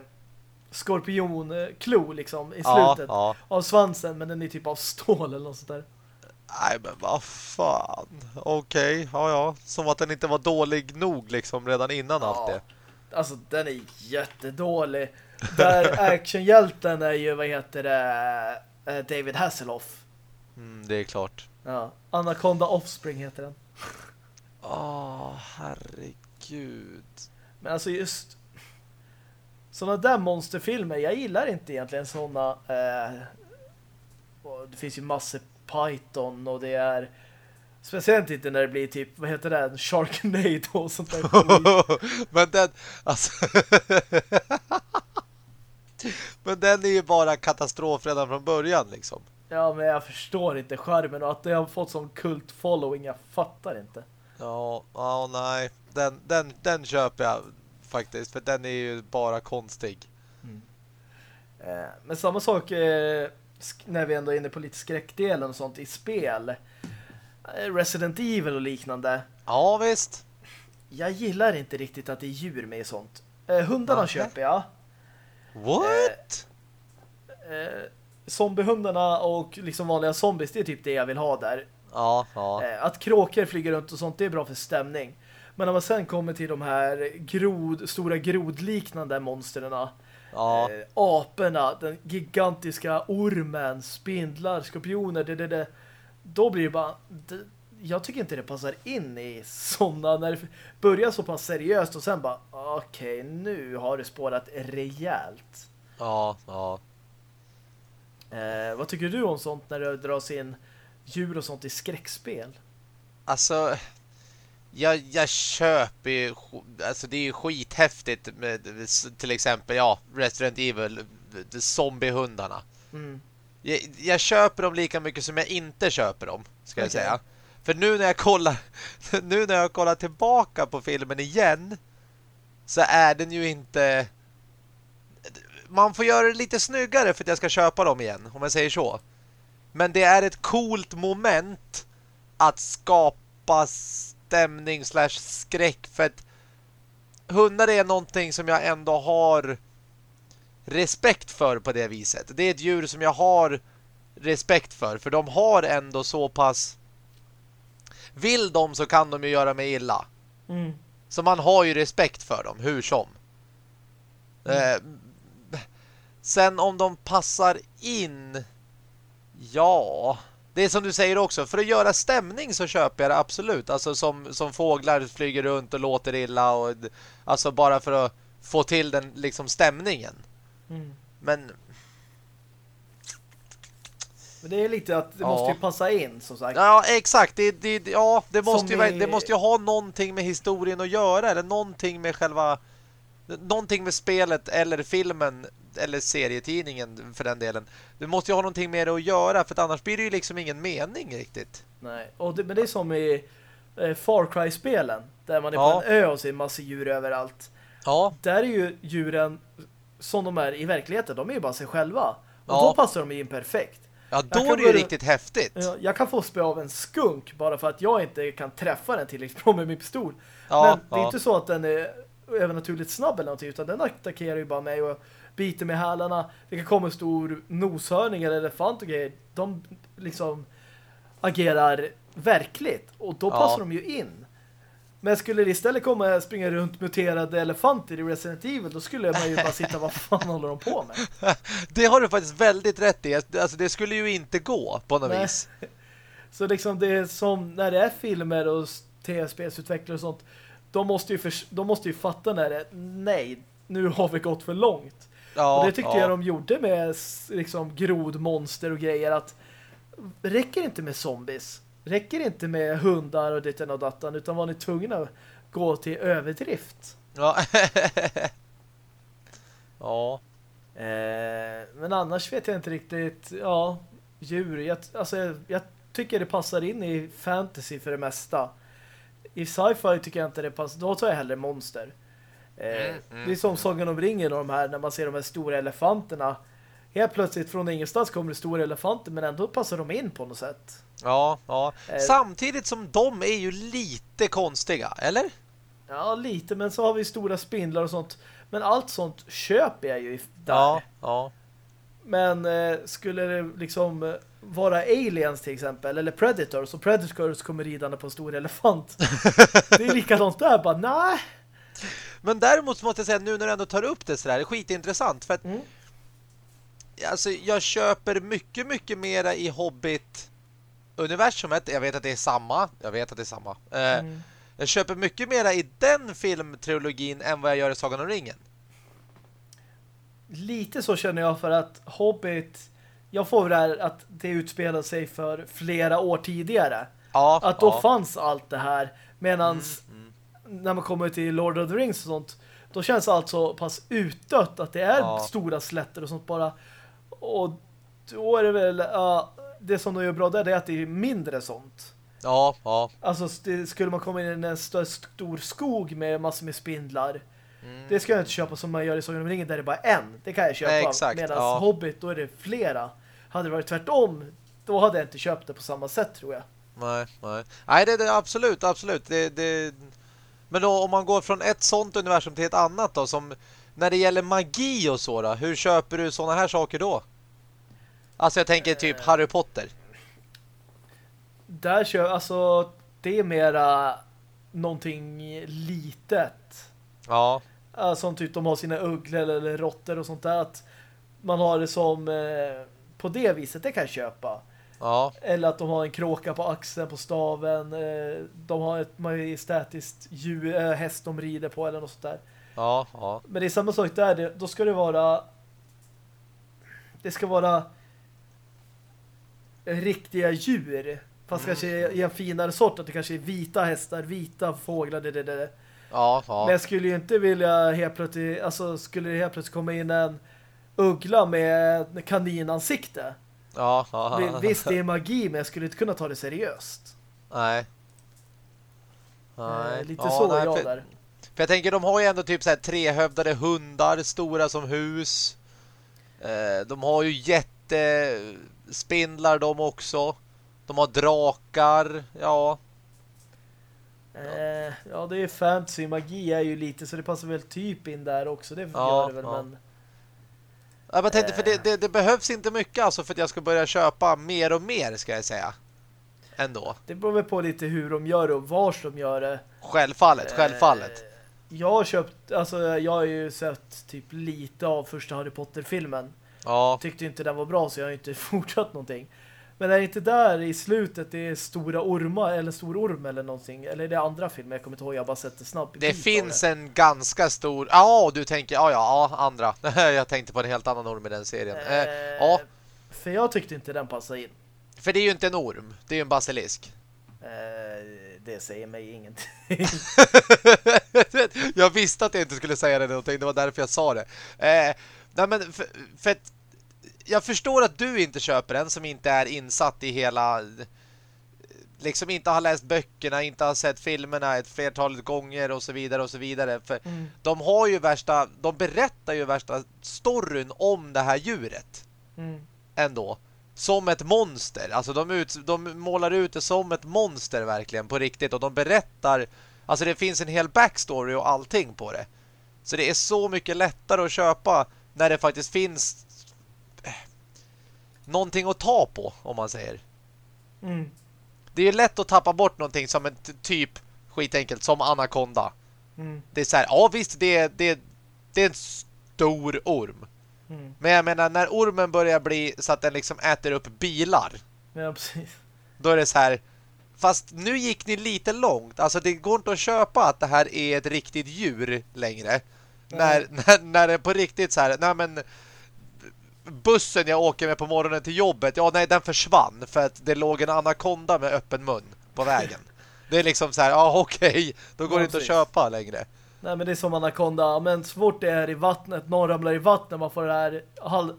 skorpionklo liksom i slutet ja, ja. av svansen men den är typ av stål eller något sånt där. Nej men vad fan. Okej, okay, ja ja. Som att den inte var dålig nog liksom redan innan ja. allt det. Alltså den är jättedålig. Där actionhjälten är ju, vad heter det, eh, David Hasselhoff. Mm, det är klart. Ja, Anaconda Offspring heter den. Åh, oh, herregud. Men alltså just sådana där monsterfilmer, jag gillar inte egentligen sådana eh, det finns ju massor Python och det är speciellt inte när det blir typ, vad heter det, Sharknado och sånt där. Men den, alltså Men den är ju bara katastrof redan från början liksom. Ja, men jag förstår inte skärmen och att det har fått sån kult following, jag fattar inte. Ja, ja nej. Den, den, den köper jag faktiskt, för den är ju bara konstig. Mm. Eh, men samma sak eh, när vi ändå är inne på lite skräckdelen och sånt i spel. Eh, Resident Evil och liknande. Ja, visst. Jag gillar inte riktigt att det är djur med i sånt. Eh, hundarna okay. köper jag. What? Eh, eh, zombiehundarna och liksom vanliga zombies, det är typ det jag vill ha där. Ja, ja. Eh, att kråkor flyger runt och sånt, det är bra för stämning. Men när man sen kommer till de här grod, stora grodliknande monsterna ja. eh, aporna, den gigantiska ormen, spindlar, skorpioner, det, det, det, då blir det bara det, jag tycker inte det passar in i sådana när det börjar så pass seriöst och sen bara okej, okay, nu har det spårat rejält. Ja, ja. Eh, vad tycker du om sånt när det dras in djur och sånt i skräckspel? Alltså, jag, jag köper ju, alltså det är ju skithäftigt med till exempel, ja, Resident Evil, zombiehundarna. Mm. jag, jag köper dem lika mycket som jag inte köper dem, ska jag Okej. säga. För nu när jag kollar nu när jag kollar tillbaka på filmen igen så är den ju inte man får göra det lite snyggare för att jag ska köpa dem igen, om jag säger så. Men det är ett coolt moment att skapa stämning slash skräck för att hundar är någonting som jag ändå har respekt för på det viset. Det är ett djur som jag har respekt för, för de har ändå så pass vill de så kan de ju göra mig illa. Mm. Så man har ju respekt för dem, hur som. Eh, sen om de passar in ja, det är som du säger också, för att göra stämning så köper jag det absolut. Alltså som, som fåglar flyger runt och låter illa och alltså bara för att få till den liksom stämningen. Mm. Men Men det är lite att det Ja. måste ju passa in, som sagt. ja, exakt. Det, det, ja, det måste, ju, vara- det måste ju ha någonting med historien att göra eller någonting med själva någonting med spelet eller filmen eller serietidningen för den delen. Det måste ju ha någonting med det att göra för annars blir det ju liksom ingen mening riktigt. Nej. Och det, men det är som i eh, Far Cry-spelen, där man är Ja. på en ö och ser massa djur överallt. Ja, Där är ju djuren som de är i verkligheten, de är ju bara sig själva. Och Ja. då passar de in perfekt. ja då är det ju börja- riktigt häftigt. Ja, Jag kan få spö av en skunk bara för att jag inte kan träffa den tillräckligt bra med min pistol. Ja, Men det är ja. inte så att den är övernaturligt snabb eller någonting, utan den attackerar ju bara mig och biter med hälarna. Det kan komma en stor noshörning eller elefant och grejer. De liksom agerar verkligt och då Ja. passar de ju in. Men skulle det istället komma och springa runt muterade elefanter i Resident Evil då skulle man ju bara sitta vad fan håller de på med? Det har du faktiskt väldigt rätt i. Alltså det skulle ju inte gå på något Nej. vis. Så liksom det är som när det är filmer och tv-spelsutvecklare och sånt de måste ju, förs- de måste ju fatta när det nej, nu har vi gått för långt. Ja, och det tyckte ja. jag de gjorde med liksom grodmonster och grejer att räcker inte med zombies. Räcker inte med hundar och ditten och dattan utan var ni tvungna att gå till överdrift. Ja. ja. Eh, men annars vet jag inte riktigt ja, djur. Jag, alltså, jag, jag tycker det passar in i fantasy för det mesta. I sci-fi tycker jag inte det passar. Då tar jag hellre monster. Eh, Mm, mm, det är som Sagan om ringen och de här när man ser de här stora elefanterna. Helt plötsligt från ingenstans kommer det stora elefanter men ändå passar de in på något sätt. Ja, ja. Eh. Samtidigt som de är ju lite konstiga, eller? Ja, lite. Men så har vi stora spindlar och sånt. Men allt sånt köper jag ju där. Ja, ja. Men eh, skulle det liksom eh, vara aliens till exempel, eller predators, och predators kommer ridande på en stor elefant. det är likadant där, bara nej. Men däremot måste jag säga, nu när du ändå tar upp det sådär, det är skitintressant. För att Mm. alltså, jag köper mycket, mycket mera i Hobbit-universumet. Jag vet att det är samma. Jag vet att det är samma. Eh, Mm. Jag köper mycket mera i den filmtrilogin än vad jag gör i Sagan om ringen. Lite så känner jag för att Hobbit, jag får det här att det utspelar sig för flera år tidigare. Ja, Att då ja. fanns allt det här. Medan Mm, när man kommer till Lord of the Rings och sånt, då känns allt så pass utdött att det är Ja. stora slätter och sånt bara. Och då är det väl, ja, det som de gör bra där det är att det är mindre sånt. Ja, ja. Alltså skulle man komma in i en större, stor skog med massor med spindlar, Mm. det ska jag inte köpa som man gör i Sagan om ringen där det är bara en. Det kan jag köpa. Nej, exakt, Medan ja. Hobbit, då är det flera. Hade det varit tvärtom, då hade jag inte köpt det på samma sätt tror jag. Nej, nej. Nej, det, det absolut, absolut. Det, det... Men då om man går från ett sånt universum till ett annat då, som när det gäller magi och så då, hur köper du såna här saker då? Alltså jag tänker typ Eh. Harry Potter. Där kör, alltså det är mera någonting litet. Ja, Ja, Som typ de har sina ugglor eller råttor och sånt där. Att man har det som eh, på det viset, det kan jag köpa. Ja, Eller att de har en kråka på axeln på staven. Eh, de har ett majestätiskt djur, äh, häst de rider på eller något sånt där. ja, ja. Men det är samma sak där. Då ska det vara det ska vara riktiga djur. Fast Mm. kanske i en finare sort. Att det kanske är vita hästar, vita fåglar. Det, det, det. Ja, ja. Men jag skulle ju inte vilja helt plötsligt, alltså skulle det helt plötsligt komma in en uggla med kaninansikte. Ja, ja. Vi- Visst, det är magi, men jag skulle inte kunna ta det seriöst. Nej. Eh, lite Ja, så nej, jag för, där. för jag tänker, de har ju ändå typ så här trehövdade hundar, stora som hus. Eh, de har ju jättespindlar de också. De har drakar, ja. Eh, ja, det är fantasy. Magi är ju lite, så det passar väl typ in där också. Det Ja, gör det väl, ja. men... Jag tänkte, för Eh. det, det, det behövs inte mycket alltså för att jag ska börja köpa mer och mer, ska jag säga. Ändå. Det beror väl på lite hur de gör det och vars de gör det. Självfallet, självfallet. Eh, jag har köpt, alltså jag har ju sett typ lite av första Harry Potter-filmen. Ja, Tyckte inte den var bra så jag har inte fortsatt någonting. Men är det inte där i slutet det är stora ormar eller stor orm eller någonting? Eller är det andra filmer? Jag kommer inte ihåg, jag har bara sett det snabbt. det finns en ganska stor... Ja, du tänker... Ja, ja, ja, andra. jag tänkte på en helt annan orm i den serien. Eh, Eh, ja, För jag tyckte inte den passade in. för det är ju inte en orm. Det är ju en basilisk. Eh, det säger mig ingenting. jag visste att jag inte skulle säga det någonting. Det var därför jag sa det. Eh, nej men för, för jag förstår att du inte köper den som inte är insatt i hela liksom inte har läst böckerna, inte har sett filmerna ett flertal gånger och så vidare och så vidare. För Mm. de har ju värsta, de berättar ju värsta storyn om det här djuret Mm. ändå. Som ett monster. Alltså de, ut, de målar ut det som ett monster verkligen på riktigt. Och de berättar, alltså det finns en hel backstory och allting på det. Så det är så mycket lättare att köpa när det faktiskt finns någonting att ta på, om man säger. Mm. Det är lätt att tappa bort någonting som en typ, skitenkelt, som Anaconda. Mm. Det är så här, ja visst, det det, är- det är en stor orm. Mm. Men jag menar, när ormen börjar bli så att den liksom äter upp bilar, Ja, precis. då är det så här, fast nu gick ni lite långt. Alltså det går inte att köpa att det här är ett riktigt djur längre. När, när, när det är på riktigt så här, nej men bussen jag åker med på morgonen till jobbet, ja nej den försvann för att det låg en anakonda med öppen mun på vägen. Det är liksom så här, ja okej, då går Ja, det inte att köpa längre. Nej men det är som Anaconda, men så fort det är i vattnet, någon ramlar i vattnet, man får det här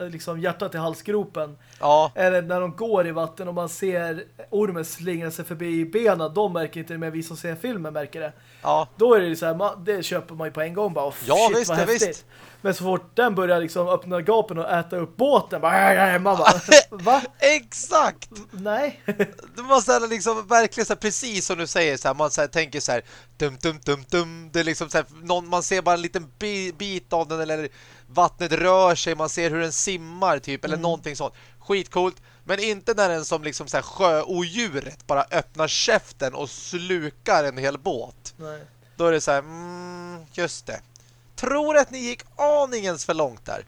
liksom hjärtat i halsgropen. Ja, Eller när de går i vatten och man ser ormen slingra sig förbi benen, de märker inte det, men vi som ser filmen märker det. ja, Då är det så här, man, det köper man ju på en gång bara, oh, Ja, shit visst, vad häftigt. visst. Men så fort den börjar liksom öppna gapen och äta upp båten, bara, man bara, va? exakt! Nej. Det måste liksom verkligen så här, precis som du säger så här, man så här, tänker så här dum dum dum dum det är liksom så här, någon, man ser bara en liten bi, bit av den eller vattnet rör sig man ser hur den simmar typ eller Mm. någonting sånt. Skitcoolt, men inte när den som liksom så här sjöodjuret bara öppnar käften och slukar en hel båt. Nej. Då är det så här mm, just det. Tror att ni gick aningens för långt där.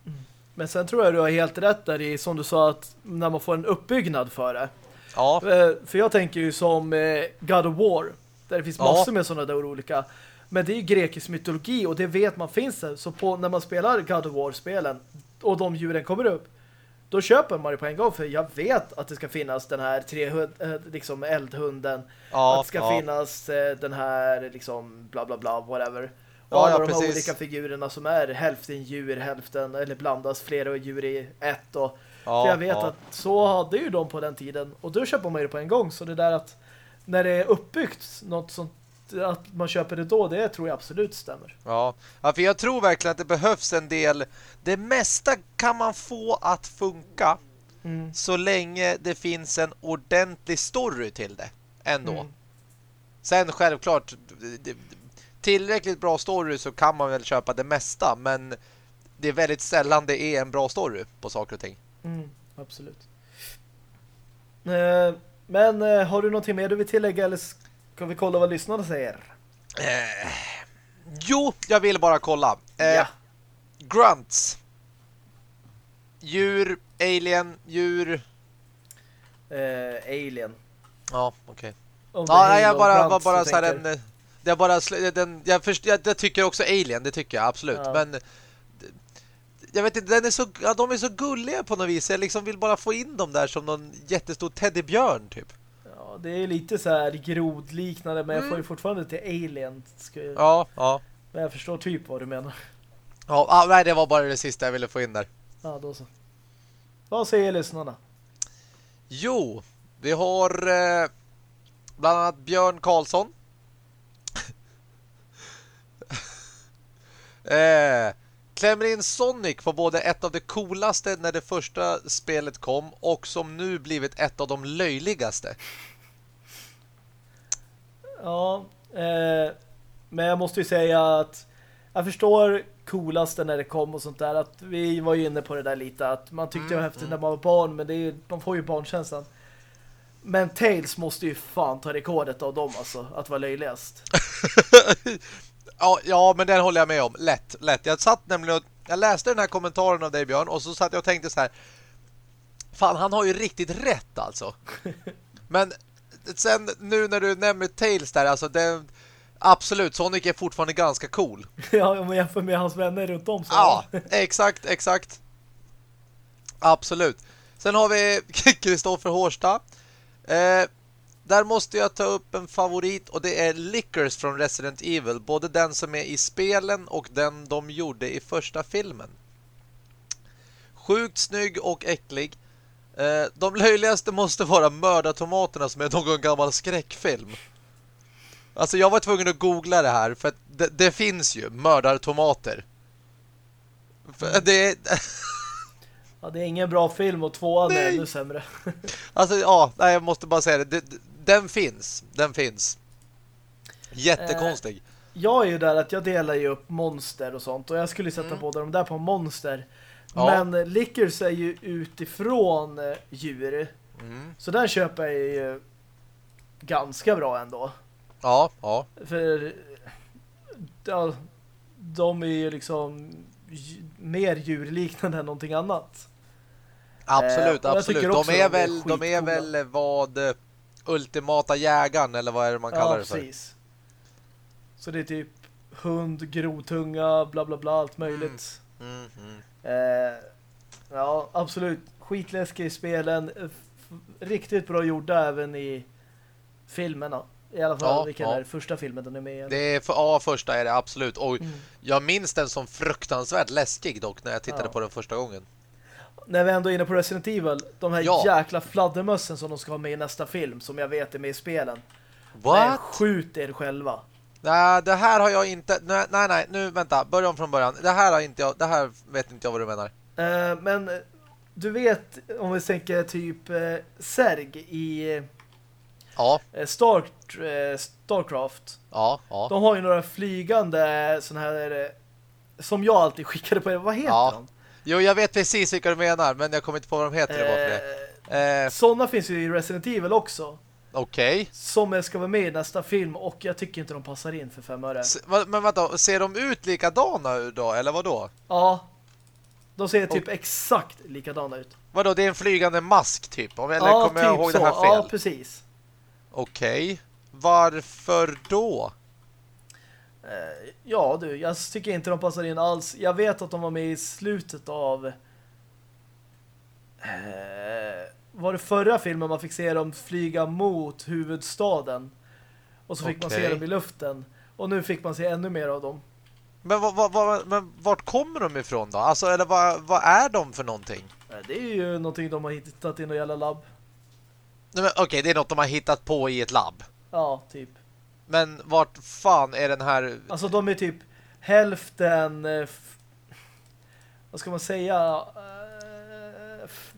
Men sen tror jag du har helt rätt där i, som du sa, att när man får en uppbyggnad för det. Ja, Eh, För jag tänker ju som eh, God of War. Där det finns Ja. massor med sådana där olika. Men det är ju grekisk mytologi och det vet man finns där. Så på, när man spelar God of War-spelen och de djuren kommer upp då köper man det på en gång för jag vet att det ska finnas den här trehund, eh, liksom eldhunden. ja, att det ska ja. finnas den här liksom bla bla bla whatever. Ja, alla ja, de här olika figurerna som är hälften djur, hälften eller blandas flera djur i ett och Ja, för jag vet ja. att så hade ju de på den tiden. Och då köper man ju det på en gång. Så det där att när det är uppbyggt något sånt att man köper det då, det tror jag absolut stämmer. Ja. ja, för jag tror verkligen att det behövs en del. Det mesta kan man få att funka Mm. så länge det finns en ordentlig story till det ändå. Mm. Sen självklart tillräckligt bra story så kan man väl köpa det mesta men det är väldigt sällan det är en bra story på saker och ting. Mm, absolut. Eh, men eh, har du någonting mer du vill tillägga eller ska vi kolla vad lyssnarna säger? Eh, jo, jag vill bara kolla. Ja. Grunts. Djur, alien, djur. Alien. Ja, okej. Det Ja, jag bara, var bara så här en... Det bara den, jag, först, jag, jag tycker också Alien, det tycker jag absolut. Ja. Men jag vet inte, den är så, ja, de är så gulliga på något vis. Jag liksom vill bara få in dem där som någon jättestor teddybjörn typ. Ja, det är lite så här grodliknande men jag Mm. får ju fortfarande till Alien. Ska, Ja, ja. Men jag förstår typ vad du menar. Ja, ah, nej, det var bara det sista jag ville få in där. Ja, då så. Vad säger lyssnarna? Jo, vi har eh, bland annat Björn Karlsson. Eh, klämmer in Sonic på både ett av de coolaste när det första spelet kom och som nu blivit ett av de löjligaste. Ja, eh, men jag måste ju säga att jag förstår coolaste när det kom och sånt där. Att vi var ju inne på det där lite. Att man tyckte mm, det var häftigt mm. när man var barn. Men det är, man får ju barnkänslan. Men Tails måste ju fan ta rekordet av dem alltså. Att vara löjligast. ja, ja, men den håller jag med om. Lätt, lätt. Jag satt nämligen och, jag läste den här kommentaren av dig Björn. Och så satt jag och tänkte så här. Fan, han har ju riktigt rätt alltså. men sen nu när du nämner Tails där. Alltså den Absolut, Sonic är fortfarande ganska cool. ja, om man jämför med hans vänner runt om så. Ja, exakt, exakt. Absolut. Sen har vi Kristoffer Hårsta. Eh, där måste jag ta upp en favorit och det är Lickers från Resident Evil. Både den som är i spelen och den de gjorde i första filmen. Sjukt snygg och äcklig. Eh, de löjligaste måste vara mördartomaterna som är någon gammal skräckfilm. Alltså jag var tvungen att googla det här för att det, det finns ju mördartomater. För det är... ja, det är ingen bra film och tvåan är ännu sämre. alltså ja, nej, jag måste bara säga det. det. Den finns, den finns. Jättekonstig. Eh, jag är ju där att jag delar ju upp monster och sånt och jag skulle sätta mm. båda de där på monster. Ja. Men Lickers är ju utifrån eh, djur. Mm. Så där köper jag ju ganska bra ändå. Ja, ja. För ja, de är ju liksom mer djurliknande än någonting annat. Absolut, eh, absolut. De är, väl, de är väl vad ultimata jägaren eller vad är det man kallar ja, det för? precis. Så det är typ hund, grotunga, bla bla bla, allt möjligt. Mm. Mm, mm. Eh, ja, absolut. Skitläskiga i spelen. Riktigt bra gjorda även i filmerna. I alla fall, ja, vilken ja. är första filmen den är med i? Det är för, ja, första är det absolut. Och mm. jag minns den som fruktansvärt läskig dock när jag tittade ja. på den första gången. När vi ändå är inne på Resident Evil, de här ja. jäkla fladdermössen som de ska ha med i nästa film, som jag vet är med i spelen. What? Nej, skjut er själva. Nej, det här har jag inte... Nej, nej, nej, nu vänta. Börja om från början. Det här har inte jag... Det här vet inte jag vad du menar. Uh, men du vet, om vi tänker typ uh, Serg i Ja. Eh, Star, eh, Starcraft. Ja, ja. De har ju några flygande såna här eh, som jag alltid skickade på. Vad heter ja. de? Jo, jag vet precis vilka du menar, men jag kommer inte på vad de heter. Eh, eh. Sådana finns ju i Resident Evil också. Okej. Okay. Som ska vara med i nästa film och jag tycker inte de passar in för fem öre. Men vänta, ser de ut likadana då, eller vad då? Ja. De ser typ och... exakt likadana ut. Vadå, det är en flygande mask typ? Eller ja, kommer typ jag ihåg så. det här fel? Ja, precis. Okej. Okay. Varför då? Eh, ja du, jag tycker inte de passar in alls. Jag vet att de var med i slutet av eh, var det förra filmen man fick se dem flyga mot huvudstaden. Och så fick okay. man se dem i luften. Och nu fick man se ännu mer av dem. Men, vad, vad, vad, men vart kommer de ifrån då? Alltså, eller vad, vad är de för någonting? Eh, det är ju någonting de har hittat i något jävla labb. Okej, okay, det är något de har hittat på i ett labb. Ja, typ. Men vart fan är den här... Alltså de är typ hälften... Eh, vad ska man säga?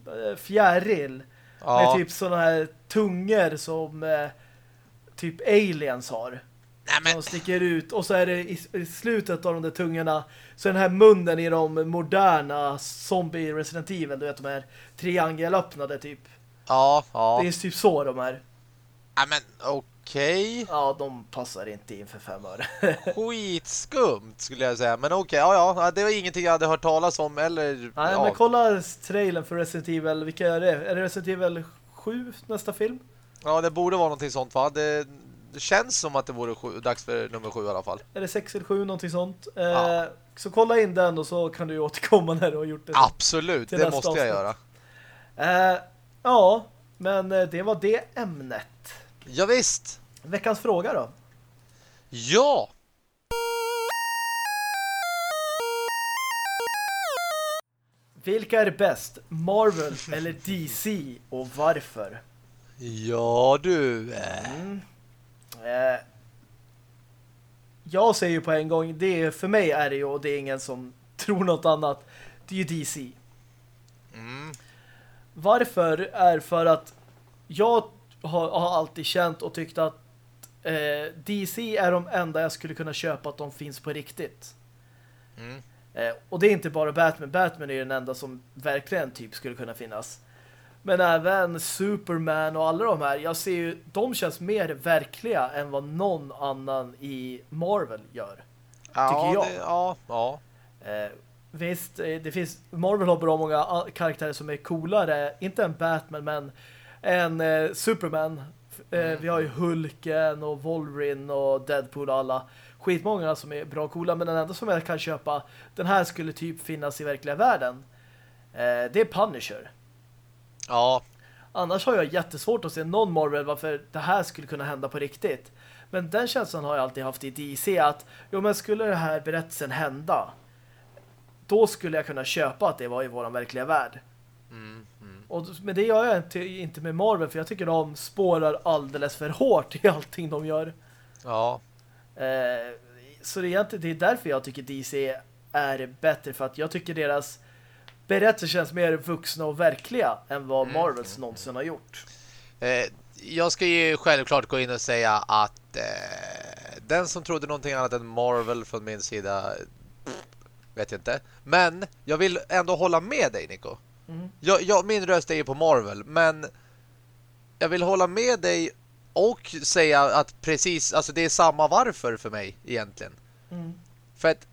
Eh, fjäril. Ja. Med typ sådana här tungor som eh, typ aliens har. Nej, men... Som sticker ut. Och så är det i, i slutet av de där tungorna så den här munnen i de moderna zombie Resident Evil, du vet de här triangelöppnade typ. Ja, ja. Det är typ så de är. Ja, men okej. Okay. Ja, de passar inte in för fem år. Skitskumt skulle jag säga. Men okej, okay, ja, ja. Det var ingenting jag hade hört talas om. Eller, Nej, ja. men kolla trailern för Resident Evil. Vilka är det? Är det Resident Evil 7 nästa film? Ja, det borde vara någonting sånt va? Det, det känns som att det vore sju, dags för nummer 7 i alla fall. Är det 6 eller 7, någonting sånt? Eh, ja. Så kolla in den och så kan du återkomma när du har gjort det. Absolut, det måste jag göra. Eh, Ja, men eh, det var det ämnet. Ja, visst. Veckans fråga då? Vilka är bäst? Marvel eller DC? Och varför? Ja, du. Mm. Eh, jag säger ju på en gång, det är, för mig är det ju, och det är ingen som tror något annat, det är ju DC. Mm. Varför är för att jag har, har alltid känt och tyckt att eh, DC är de enda jag skulle kunna köpa att de finns på riktigt. Mm. Eh, och det är inte bara Batman. Batman är den enda som verkligen typ skulle kunna finnas. Men även Superman och alla de här, jag ser ju, de känns mer verkliga än vad någon annan i Marvel gör. Ja, Tycker jag. Det, ja, ja. Eh, visst, eh, det finns Marvel har bra många a- karaktärer som är coolare, inte en Batman men en eh, Superman. Eh, Mm. Vi har ju Hulken och Wolverine och Deadpool och alla. Skitmånga som är bra och coola men den enda som jag kan köpa den här skulle typ finnas i verkliga världen. Eh, det är Punisher. Ja, Annars har jag jättesvårt att se någon Marvel varför det här skulle kunna hända på riktigt. Men den känslan har jag alltid haft i DC att jo men skulle det här berättelsen hända då skulle jag kunna köpa att det var i våran verkliga värld. mm. Och, men det gör jag inte, inte med Marvel för jag tycker de spårar alldeles för hårt i allting de gör. ja. Eh, så det är, egentligen, det är därför jag tycker DC är bättre för att jag tycker deras berättelser känns mer vuxna och verkliga än vad Mm. Marvels någonsin har gjort. Eh, jag ska ju självklart gå in och säga att eh, den som trodde någonting annat än Marvel från min sida pff, vet jag inte. Men jag vill ändå hålla med dig, Nico. Mm. Jag, jag, min röst är på Marvel, men jag vill hålla med dig och säga att precis, alltså det är samma varför för mig egentligen. Mm. För att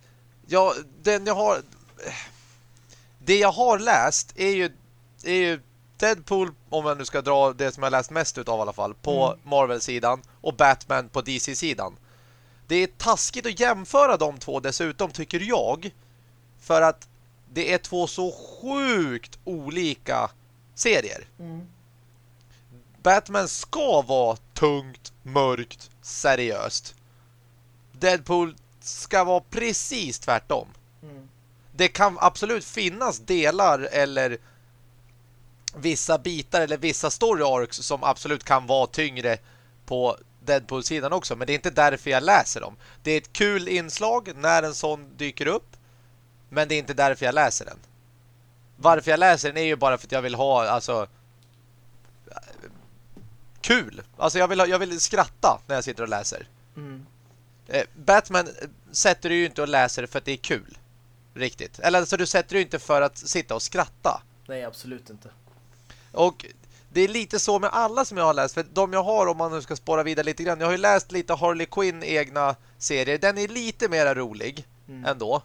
jag, den jag har det jag har läst är ju, är ju Deadpool, om jag nu ska dra det som jag läst mest utav i alla fall, på Mm. Marvel-sidan och Batman på DC-sidan. Det är taskigt att jämföra de två dessutom, tycker jag. För att det är två så sjukt olika serier. Mm. Batman ska vara tungt, mörkt, seriöst. Deadpool ska vara precis tvärtom. Mm. Det kan absolut finnas delar eller vissa bitar eller vissa story arcs som absolut kan vara tyngre på Deadpool-sidan också. Men det är inte därför jag läser dem. Det är ett kul inslag när en sån dyker upp. Men det är inte därför jag läser den. Varför jag läser den är ju bara för att jag vill ha alltså kul. Alltså jag vill, ha, jag vill skratta när jag sitter och läser. Mm. Eh, Batman sätter du ju inte och läser för att det är kul. Riktigt. Eller alltså du sätter du inte för att sitta och skratta. Nej, absolut inte. Och det är lite så med alla som jag har läst. För de jag har, om man nu ska spåra vidare lite grann. Jag har ju läst lite Harley Quinn egna serier. Den är lite mer rolig Mm. ändå.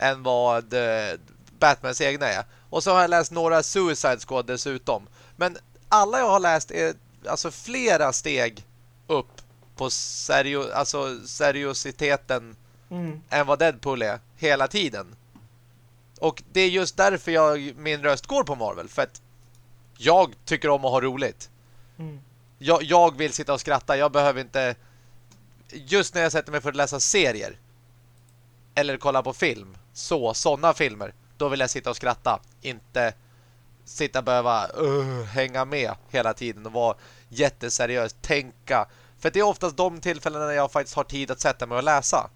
Än vad eh, Batmans egna är. Och så har jag läst några Suicide Squad dessutom. Men alla jag har läst är alltså flera steg upp på serio alltså seriositeten Mm. än vad Deadpool är hela tiden. Och det är just därför jag min röst går på Marvel. För att jag tycker om att ha roligt. Mm. Jag, jag vill sitta och skratta. Jag behöver inte... Just när jag sätter mig för att läsa serier eller kolla på film, så, sådana filmer, då vill jag sitta och skratta. Inte sitta och behöva uh, hänga med hela tiden och vara jätteseriös, tänka. För det är oftast de tillfällena när jag faktiskt har tid att sätta mig och läsa.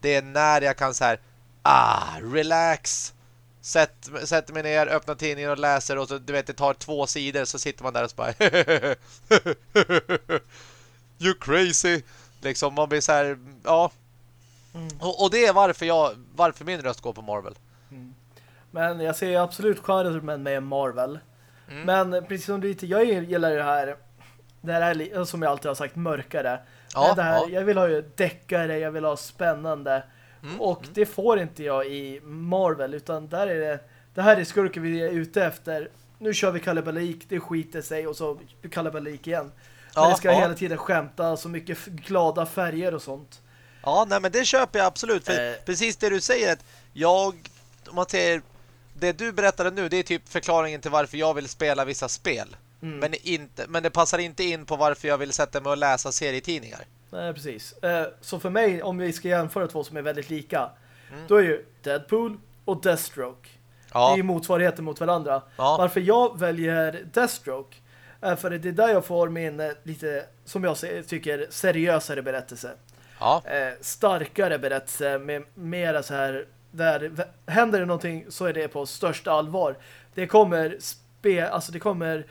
Det är när jag kan så här, ah, relax. Sätt, sätter mig ner, öppnar tidningen och läser och så, du vet, det tar två sidor så sitter man där och så bara You crazy. Liksom, man blir så här, ja. Mm. Och, och det är varför jag, varför min röst går på Marvel. Men jag ser absolut Spider-Man med Marvel. Mm. Men precis som du lite, jag gillar det här det här som jag alltid har sagt mörkare. Ja, det här, ja. Jag vill ha ju deckare, jag vill ha spännande. Mm, och det får inte jag i Marvel utan där är det det här är skurken vi är ute efter. Nu kör vi kalabalik, det skiter sig och så kalabalik igen. Men Ja, det ska ja. hela tiden skämta så mycket glada färger och sånt. Ja, nej men det köper jag absolut. För Eh. precis det du säger, att jag, om man säger, det du berättade nu, det är typ förklaringen till varför jag vill spela vissa spel. Mm. Men, inte, men det passar inte in på varför jag vill sätta mig och läsa serietidningar. Nej, precis. Eh, Så för mig, om vi ska jämföra två som är väldigt lika, Mm. då är ju Deadpool och Deathstroke. Ja. Det är ju motsvarigheten mot varandra. Ja. Varför jag väljer Deathstroke är för det är där jag får min eh, lite, som jag tycker, seriösare berättelse. Ja. Eh, starkare berättelse med mera så här där händer det någonting så är det på största allvar. Det kommer spe, alltså det kommer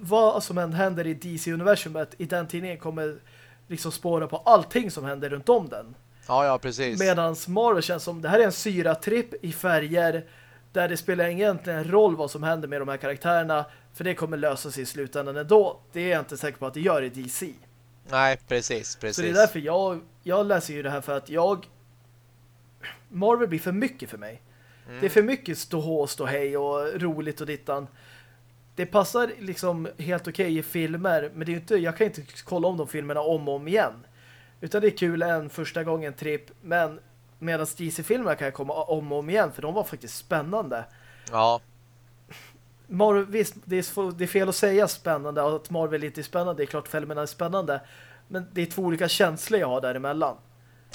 vad som än händer i DC-universumet i den tidningen kommer liksom spåra på allting som händer runt om den. Ja, ja, precis. Medan Marvel känns som det här är en syratripp i färger där det spelar egentligen roll vad som händer med de här karaktärerna för det kommer lösa sig i slutändan ändå. Det är jag inte säker på att det gör i DC. Nej, precis, precis. Så det är därför jag, jag läser ju det här för att jag Marvel blir för mycket för mig. Mm. Det är för mycket stå och stå hej och roligt och dittan. Det passar liksom helt okej okay i filmer, men det är inte, jag kan inte kolla om de filmerna om och om igen. Utan det är kul en första gången tripp, men medan DC-filmerna kan jag komma om och om igen, för de var faktiskt spännande. Ja. Marvel, visst, det är, det är fel att säga spännande, att Marvel inte är spännande, det är klart filmerna är spännande. Men det är två olika känslor jag har däremellan.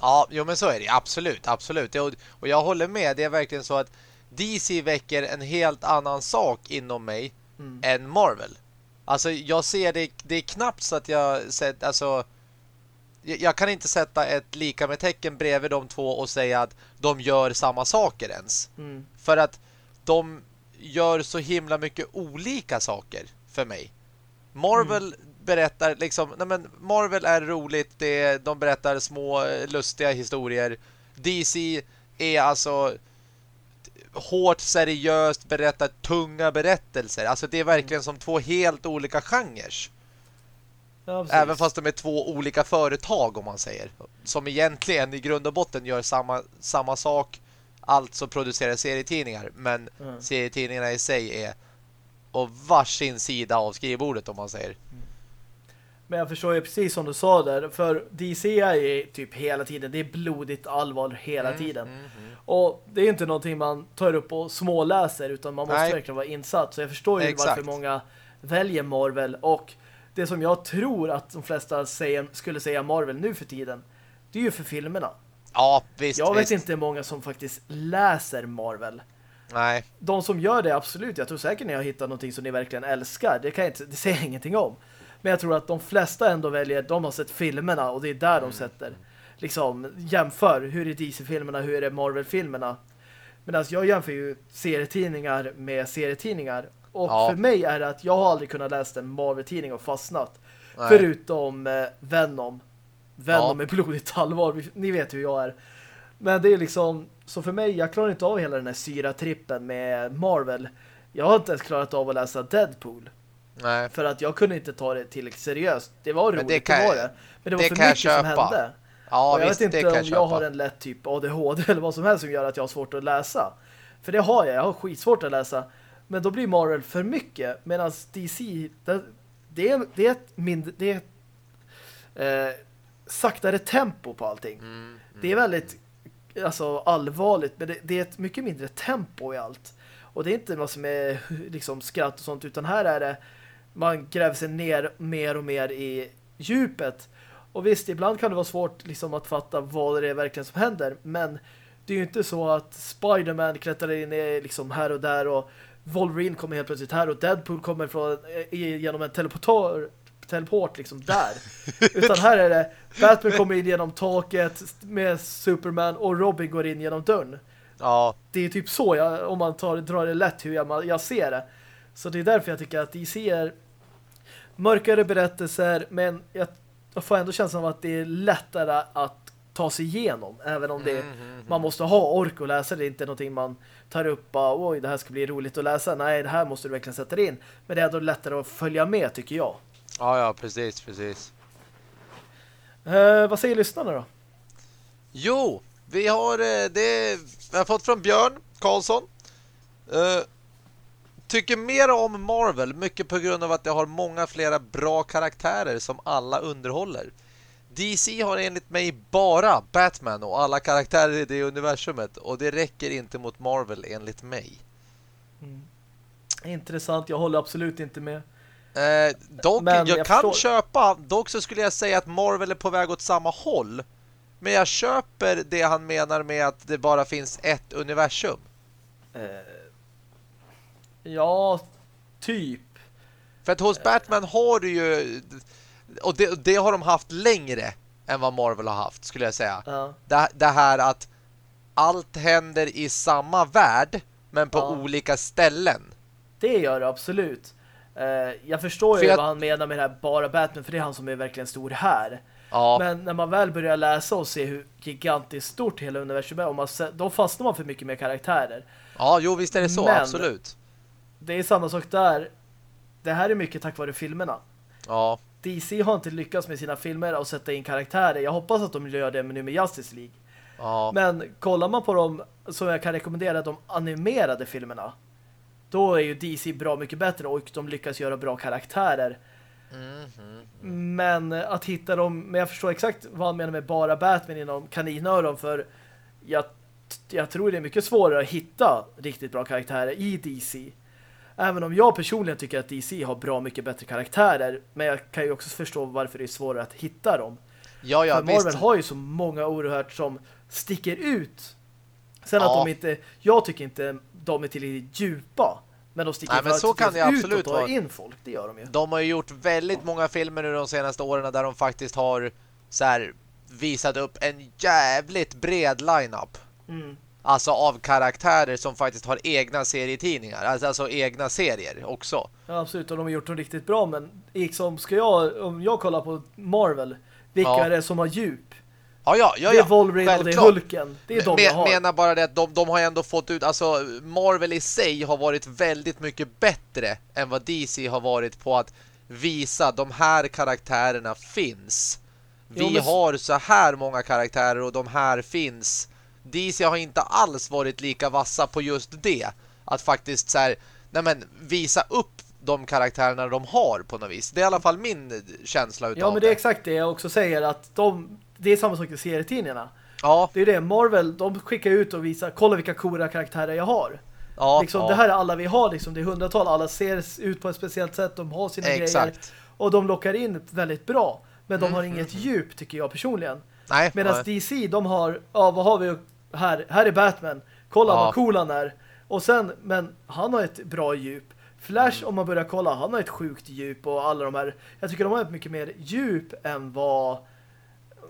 Ja, jo men så är det. Absolut, absolut. Och, och jag håller med. Det är verkligen så att DC väcker en helt annan sak inom mig mm. än Marvel. Alltså jag ser det, det är knappt så att jag sett, alltså jag, jag kan inte sätta ett lika med tecken bredvid de två och säga att de gör samma saker ens. Mm. För att de gör så himla mycket olika saker för mig. Marvel mm berättar liksom, nej men Marvel är roligt, det, de berättar små lustiga historier. DC är alltså hårt seriöst berättar tunga berättelser. Alltså det är verkligen som två helt olika genrer. Ja, Även fast de är två olika företag om man säger. Som egentligen i grund och botten gör samma, samma sak. Alltså producerar serietidningar. Men mm. serietidningarna i sig är och varsin sida av skrivbordet om man säger. Mm. Men jag förstår ju precis som du sa där. För DC är ju typ hela tiden. Det är blodigt allvar hela mm, tiden. Mm, mm. Och det är inte någonting man tar upp och småläser. Utan man måste Nej. verkligen vara insatt. Så jag förstår ju Exakt. varför många väljer Marvel. Och det som jag tror att de flesta säger, skulle säga Marvel nu för tiden. Det är ju för filmerna. Ja, visst. Jag vet inte många som faktiskt läser Marvel. Nej. De som gör det, absolut. Jag tror säkert ni har hittat någonting som ni verkligen älskar. Det, kan jag inte, det säger jag ingenting om. Men jag tror att de flesta ändå väljer, de har sett filmerna och det är där mm. de sätter liksom jämför hur är DC-filmerna, hur är det Marvel-filmerna. Men alltså jag jämför ju serietidningar med serietidningar. Och ja. för mig är det att jag har aldrig kunnat läsa en Marvel-tidning och fastnat. Nej. Förutom eh, Venom. Venom ja. är blodigt allvar. Ni vet hur jag är. Men det är liksom, så för mig, jag klarar inte av hela den här syra-trippen med Marvel. Jag har inte ens klarat av att läsa Deadpool. Nej. För att jag kunde inte ta det tillräckligt seriöst. Det var roligt, det, kan, det var det. Men det var det för mycket som hände. Ja, och jag visst, vet inte om jag, jag har en lätt typ ADHD eller vad som helst som gör att jag har svårt att läsa. För det har jag, jag har skitsvårt att läsa. Men då blir Marvel för mycket. Medan DC, det, det, är, det är ett mindre, det är eh, saktare tempo på allting. Mm, mm. Det är väldigt alltså, allvarligt, men det, det, är ett mycket mindre tempo i allt. Och det är inte vad som är liksom skratt och sånt, utan här är det man gräver sig ner mer och mer i djupet. Och visst, ibland kan det vara svårt liksom, att fatta vad det är verkligen som händer. Men det är ju inte så att Spiderman klättrar in liksom här och där och Wolverine kommer helt plötsligt här och Deadpool kommer från, genom en teleportar teleport liksom där. Utan här är det Batman kommer in genom taket med Superman och Robin går in genom dörren. Ja. Det är typ så jag, om man tar, drar det lätt hur jag, jag ser det. Så det är därför jag tycker att DC är mörkare berättelser men jag, jag får ändå känslan av att det är lättare att ta sig igenom även om det mm, mm, mm. man måste ha ork att läsa det är inte någonting man tar upp och oj det här ska bli roligt att läsa nej det här måste du verkligen sätta in men det är ändå lättare att följa med tycker jag ja ja precis precis eh, vad säger lyssnarna då? Jo vi har eh, det vi har fått från Björn Karlsson eh, tycker mer om Marvel, mycket på grund av att det har många flera bra karaktärer som alla underhåller. DC har enligt mig bara Batman och alla karaktärer i det universumet och det räcker inte mot Marvel enligt mig. Mm. Intressant, jag håller absolut inte med. Eh, dock, jag, jag, kan förstår... köpa, dock så skulle jag säga att Marvel är på väg åt samma håll. Men jag köper det han menar med att det bara finns ett universum. Eh Ja, typ. För att hos Batman har du ju... Och det, det har de haft längre än vad Marvel har haft, skulle jag säga. Ja. Det, det här att allt händer i samma värld, men på Ja. olika ställen. Det gör det absolut. Eh, jag förstår För ju jag- vad han menar med det här bara Batman, för det är han som är verkligen stor här. Ja, Men när man väl börjar läsa och se hur gigantiskt stort hela universum är, man, då fastnar man för mycket mer karaktärer. ja jo visst är det så, Men- absolut. Det är samma sak där. Det här är mycket tack vare filmerna. Ja, DC har inte lyckats med sina filmer att sätta in karaktärer. Jag hoppas att de gör det nu med Justice League. ja. Men kollar man på dem som jag kan rekommendera de animerade filmerna då är ju DC bra mycket bättre och de lyckas göra bra karaktärer. Mhm. Men att hitta dem, men jag förstår exakt vad han menar med bara Batman inom kaninöron för jag, jag tror det är mycket svårare att hitta riktigt bra karaktärer i DC. Även om jag personligen tycker att DC har bra mycket bättre karaktärer men jag kan ju också förstå varför det är svårare att hitta dem. Ja, ja, För Marvel visst. har ju så många oerhört som sticker ut. Sen Ja. att de inte, jag tycker inte de är tillräckligt djupa. Men de sticker Nej, men så kan det ut absolut och tar in folk. Det gör de ju. De har ju gjort väldigt många filmer nu de senaste åren där de faktiskt har så här, visat upp en jävligt bred lineup. Mm. Alltså av karaktärer som faktiskt har egna serietidningar. Alltså, alltså egna serier också. Ja, absolut. Och de har gjort dem riktigt bra. Men liksom, ska jag, om jag kollar på Marvel, vilka Ja. är det som har djup? Ja, ja, ja. det är Wolverine och det är Självklart. Hulken. Det är de Men- jag har. menar bara det att de, de har ändå fått ut alltså Marvel i sig har varit väldigt mycket bättre än vad DC har varit på att visa de här karaktärerna finns. Vi Jo, men- har så här många karaktärer och de här finns. DC har inte alls varit lika vassa på just det. Att faktiskt så här, nej men visa upp de karaktärerna de har på något vis. Det är i alla fall min känsla utav Ja, men det är exakt det jag också säger. Att de, det är samma sak i serietidningarna. Ja, Det är det. Marvel, de skickar ut och visar, kolla vilka coola karaktärer jag har. ja, liksom, ja. Det här är alla vi har, liksom, det är hundratal. Alla ser ut på ett speciellt sätt, de har sina grejer. Exakt. Och de lockar in väldigt bra. Men de Mm, har inget djup, tycker jag personligen. Nej, Medan nej. DC, de har, ja vad har vi här? Här är Batman. Kolla Ja. vad cool han är. Och sen, men han har ett bra djup. Flash, Mm. om man börjar kolla, han har ett sjukt djup och alla de här. Jag tycker de har ett mycket mer djup än vad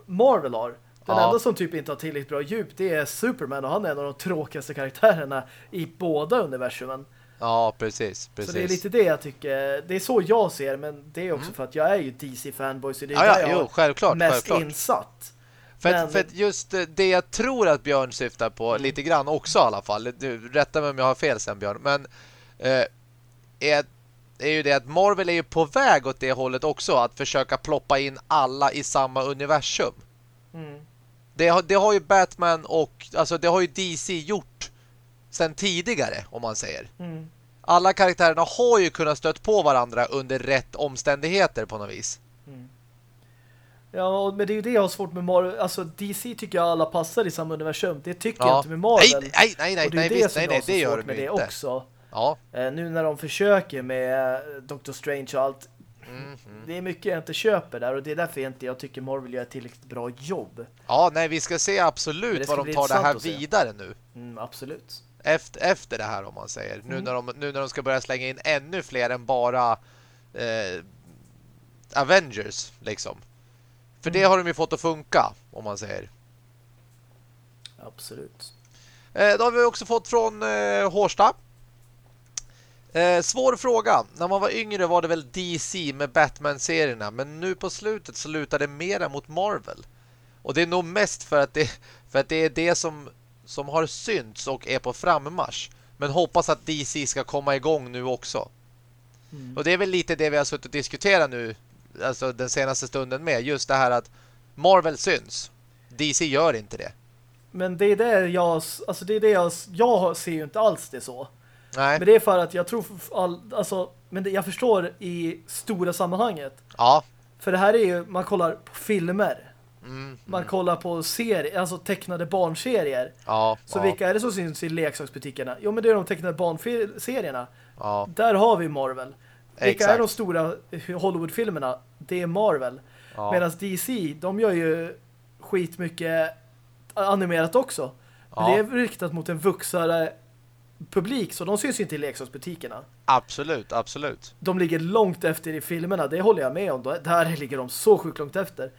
Marvel har. Den Ja. enda som typ inte har tillräckligt bra djup, det är Superman och han är en av de tråkigaste karaktärerna i båda universumen. Ja, precis, precis. Så det är lite det jag tycker. Det är så jag ser, men det är också för att jag är ju DC-fanboy så det är Mm. Ja, där ja, jag jo, självklart, mest självklart. insatt. För, Men- att, för att just eh, det jag tror att Björn syftar på Mm. lite grann också i alla fall. Du, rätta mig om jag har fel sen Björn. Men eh, är, är ju det att Marvel är ju på väg åt det hållet också. Att försöka ploppa in alla i samma universum. Mm. Det, har- det har ju Batman och alltså det har ju DC gjort sen tidigare om man säger. Mm. Alla karaktärerna har ju kunnat stött på varandra under rätt omständigheter på något vis. Ja, och- men det är ju det jag har svårt med Marvel. Alltså DC tycker jag alla passar i samma universum. Det tycker Ja. jag inte med Marvel. Nej, nej, nej, nej, och det är nej, det visst, nej, nej, det gör de med ju det inte. också. Ja, Eh, nu när de försöker med eh, Doctor Strange och allt. Mhm. Det är mycket jag inte köper där och det är därför jag inte jag tycker Marvel gör ett tillräckligt bra jobb. Ja, nej, vi ska se absolut vad de tar det här vidare nu. Mm, absolut. Efter, efter det här om man säger. Nu, Mm. när de, nu när de ska börja slänga in ännu fler än bara eh, Avengers, liksom. För det Mm. har de ju fått att funka, om man säger. Absolut. Eh, då har vi också fått från eh, Hårsta. Eh, svår fråga. När man var yngre var det väl DC med Batman-serierna. Men nu på slutet så lutar det mera mot Marvel. Och det är nog mest för att det, för att det är det som, som har synts och är på frammarsch. Men hoppas att DC ska komma igång nu också. Mm. Och det är väl lite det vi har suttit och diskuterat nu. Alltså den senaste stunden med. Just det här att Marvel syns. DC gör inte det. Men det är det jag, alltså det är det jag, jag ser ju inte alls det så. Nej. Men det är för att jag tror, all, alltså, men det, jag förstår i stora sammanhanget. Ja. För det här är ju, man kollar på filmer. Mm. Man kollar på serier, alltså tecknade barnserier. Ja. Så ja. vilka är det som syns i leksaksbutikerna? Jo, men det är de tecknade barnserierna. Ja, Där har vi Marvel. Vilka Exakt. är de stora Hollywood-filmerna? Det är Marvel. ja. Medan DC, de gör ju skitmycket animerat också. Men Ja. det är riktat mot en vuxare publik så de syns inte i leksaksbutikerna. Absolut, absolut. De ligger långt efter i filmerna, det håller jag med om. Där ligger de så sjukt långt efter.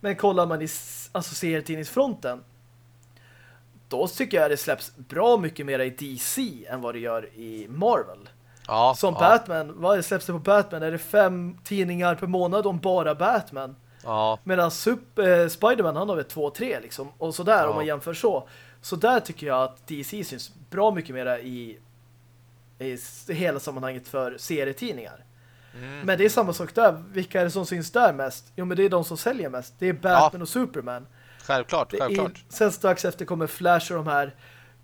Men kollar man i alltså serietidningsfronten då tycker jag det släpps bra mycket mer i DC än vad det gör i Marvel. Ja, Som ja. Batman, vad släpps det på Batman? Är det fem tidningar per månad om bara Batman? Ja, Medan eh, Spiderman han har väl två, tre liksom. Och sådär Ja. om man jämför så. Så där tycker jag att DC syns bra mycket mer i, i hela sammanhanget för serietidningar. mm. Men det är samma sak där. Vilka är det som syns där mest? Jo men det är de som säljer mest. Det är Batman och Superman. självklart, Det är, självklart. sen strax efter kommer Flash och de här.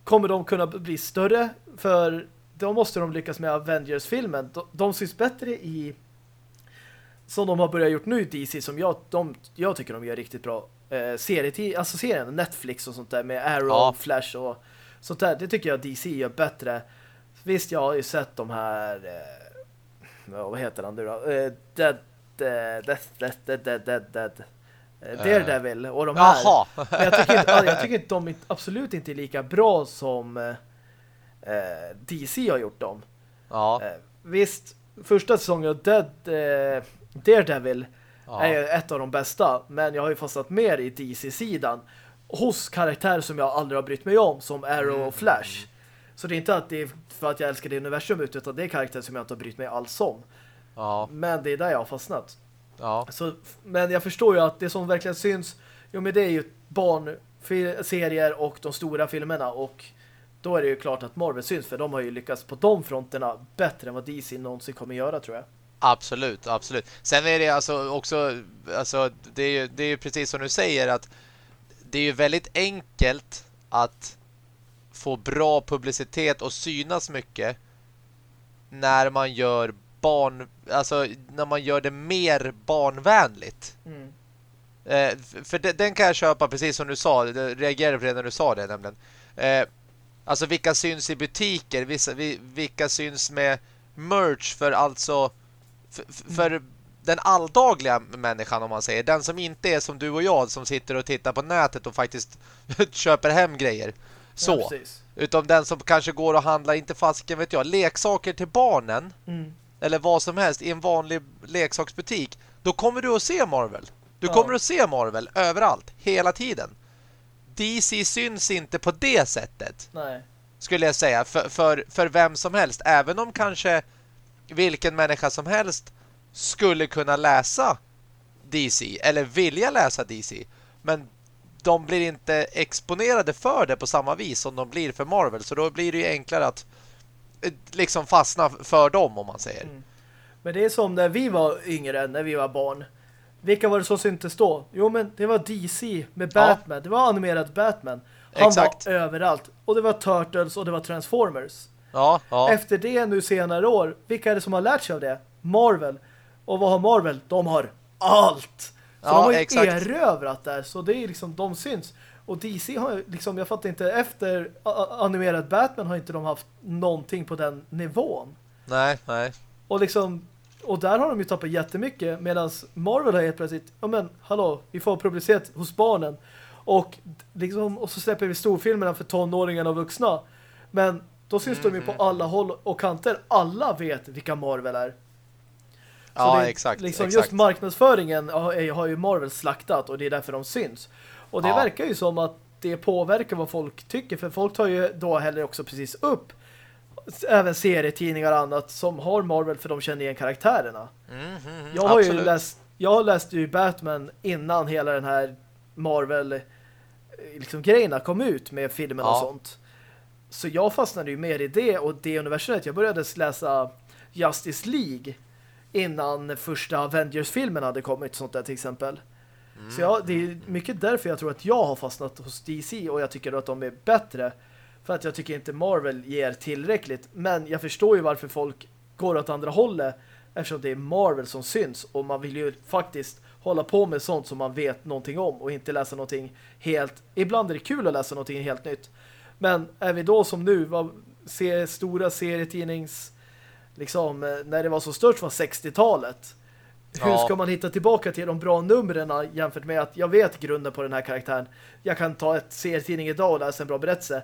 Kommer de kunna bli större? För då måste de lyckas med Avengers-filmen. De, de syns bättre i som de har börjat gjort nu i DC som jag, de, jag tycker de gör riktigt bra eh, serietid, alltså serien, Netflix och sånt där med Arrow, Ja. Flash och sånt där. Det tycker jag DC gör bättre. Visst, jag har ju sett de här eh, vad heter han nu då? Eh, Dead, eh, Death, Death, Dead, Dead, Dead, Dead. Eh, Daredevil och de här. Jaha. Men jag tycker, inte, jag tycker inte de absolut inte är lika bra som eh, eh, DC har gjort dem. Ja, Eh, visst, första säsongen av Dead, eh, Daredevil ja. är ett av de bästa, men jag har ju fastnat mer i DC-sidan hos karaktärer som jag aldrig har brytt mig om, som Arrow Mm. och Flash. Så det är inte att det är för att jag älskar det universum utan det är karaktärer som jag inte har brytt mig alls om. ja, Men det är där jag har fastnat. ja. Så, men jag förstår ju att det som verkligen syns, jo men det är ju barnserier och de stora filmerna och då är det ju klart att Marvel syns för de har ju lyckats på de fronterna bättre än vad DC någonsin kommer göra tror jag. Absolut, absolut. Sen är det alltså också alltså det är ju det är ju precis som du säger att det är ju väldigt enkelt att få bra publicitet och synas mycket när man gör barn alltså när man gör det mer barnvänligt. Eh, f- för de, den kan jag köpa precis som du sa. Jag reagerade på det när du sa det nämligen. Eh, alltså vilka syns i butiker, vissa, vi, vilka syns med merch för alltså för, för den alldagliga människan om man säger. Den som inte är som du och jag som sitter och tittar på nätet och faktiskt köper hem grejer. Så. Ja. Utom den som kanske går och handlar, inte fasken vet jag, leksaker till barnen Mm. eller vad som helst i en vanlig leksaksbutik, då kommer du att se Marvel. Du Ja. kommer att se Marvel överallt, hela tiden. DC syns inte på det sättet, Nej. skulle jag säga, för, för, för vem som helst. Även om kanske vilken människa som helst skulle kunna läsa DC, eller vilja läsa DC. Men de blir inte exponerade för det på samma vis som de blir för Marvel. Så då blir det ju enklare att eh, liksom fastna för dem, om man säger. Mm. Men det är som när vi var yngre, när vi var barn. Vilka var det som syntes då? Jo, men det var DC med Batman. Det var animerad Batman. Han Exakt. var överallt. Och det var Turtles och det var Transformers. Ja, ja. Efter det nu senare år, vilka är det som har lärt sig av det? Marvel. Och vad har Marvel? De har allt! Så Ja, de har ju exakt. erövrat där. Så det är liksom, de syns. Och DC har liksom, jag fattar inte, efter animerad Batman har inte de haft någonting på den nivån. Nej, nej. Och liksom och där har de ju tappat jättemycket medan Marvel har helt plötsligt ja men hallå, vi får publicitet hos barnen och liksom och så släpper vi storfilmerna för tonåringarna och vuxna. Men då syns de ju Mm. på alla håll och kanter. Alla vet vilka Marvel är. Så Ja, är exakt. Liksom exakt. just marknadsföringen har ju Marvel slaktat och det är därför de syns. Och det Ja. verkar ju som att det påverkar vad folk tycker för folk tar ju då heller också precis upp även serietidningar och annat som har Marvel för de känner igen karaktärerna. Mm, mm, mm, Jag har ju absolut. läst jag har läst ju Batman innan hela den här Marvel eh, liksom grejerna kom ut med filmen och Ja. sånt. Så jag fastnade ju mer i det och det universumet. Jag började läsa Justice League innan första Avengers-filmen hade kommit sånt där till exempel. Mm. Så jag, det är mycket därför jag tror att jag har fastnat hos DC och jag tycker att de är bättre. För att jag tycker inte Marvel ger tillräckligt. Men jag förstår ju varför folk går åt andra hållet eftersom det är Marvel som syns och man vill ju faktiskt hålla på med sånt som man vet någonting om och inte läsa någonting helt... Ibland är det kul att läsa någonting helt nytt. Men är vi då som nu vad, se, stora serietidnings liksom eh, när det var så stört var 60-talet. Hur Ja. ska man hitta tillbaka till de bra numren jämfört med att jag vet grunden på den här karaktären. Jag kan ta ett serietidning idag och läsa en bra berättelse.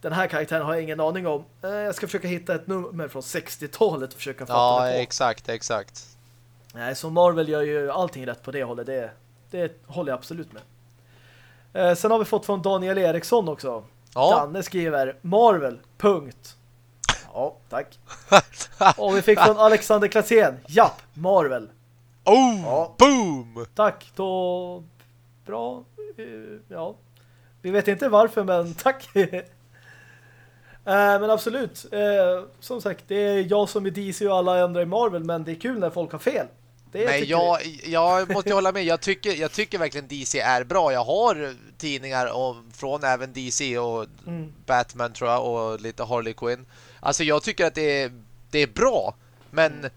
den här karaktären har jag ingen aning om. Eh, jag ska försöka hitta ett nummer från 60-talet och försöka fatta Ja, det på. exakt, exakt. Nej, så Marvel gör ju allting rätt på det hållet. Det, det håller jag absolut med. Eh, sen har vi fått från Daniel Eriksson också. Ja. Danne skriver Marvel, punkt. Ja, tack. Och vi fick från Alexander Klassén. Japp, Marvel. Oh, Ja. boom! Tack, då... Bra. Eh, Ja. Vi vet inte varför, men tack. Eh, Men absolut. Eh, Som sagt, det är jag som är DC och alla andra i Marvel, men det är kul när folk har fel. Det Nej, tycker jag, jag måste hålla med. Jag tycker, jag tycker verkligen DC är bra. Jag har tidningar om, från även DC och Mm. Batman tror jag och lite Harley Quinn. Alltså jag tycker att det är, det är bra. Men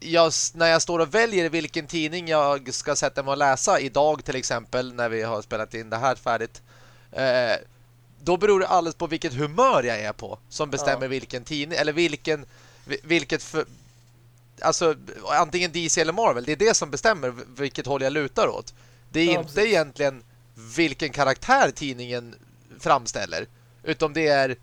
jag, när jag står och väljer vilken tidning jag ska sätta mig och läsa idag till exempel när vi har spelat in det här färdigt. Eh, då beror det alldeles på vilket humör jag är på som bestämmer Ja. vilken tidning eller vilken vi- vilket för, alltså antingen DC eller Marvel. Det är det som bestämmer vilket håll jag lutar åt. Det är Ja, inte precis. egentligen vilken karaktär tidningen framställer. Utom det är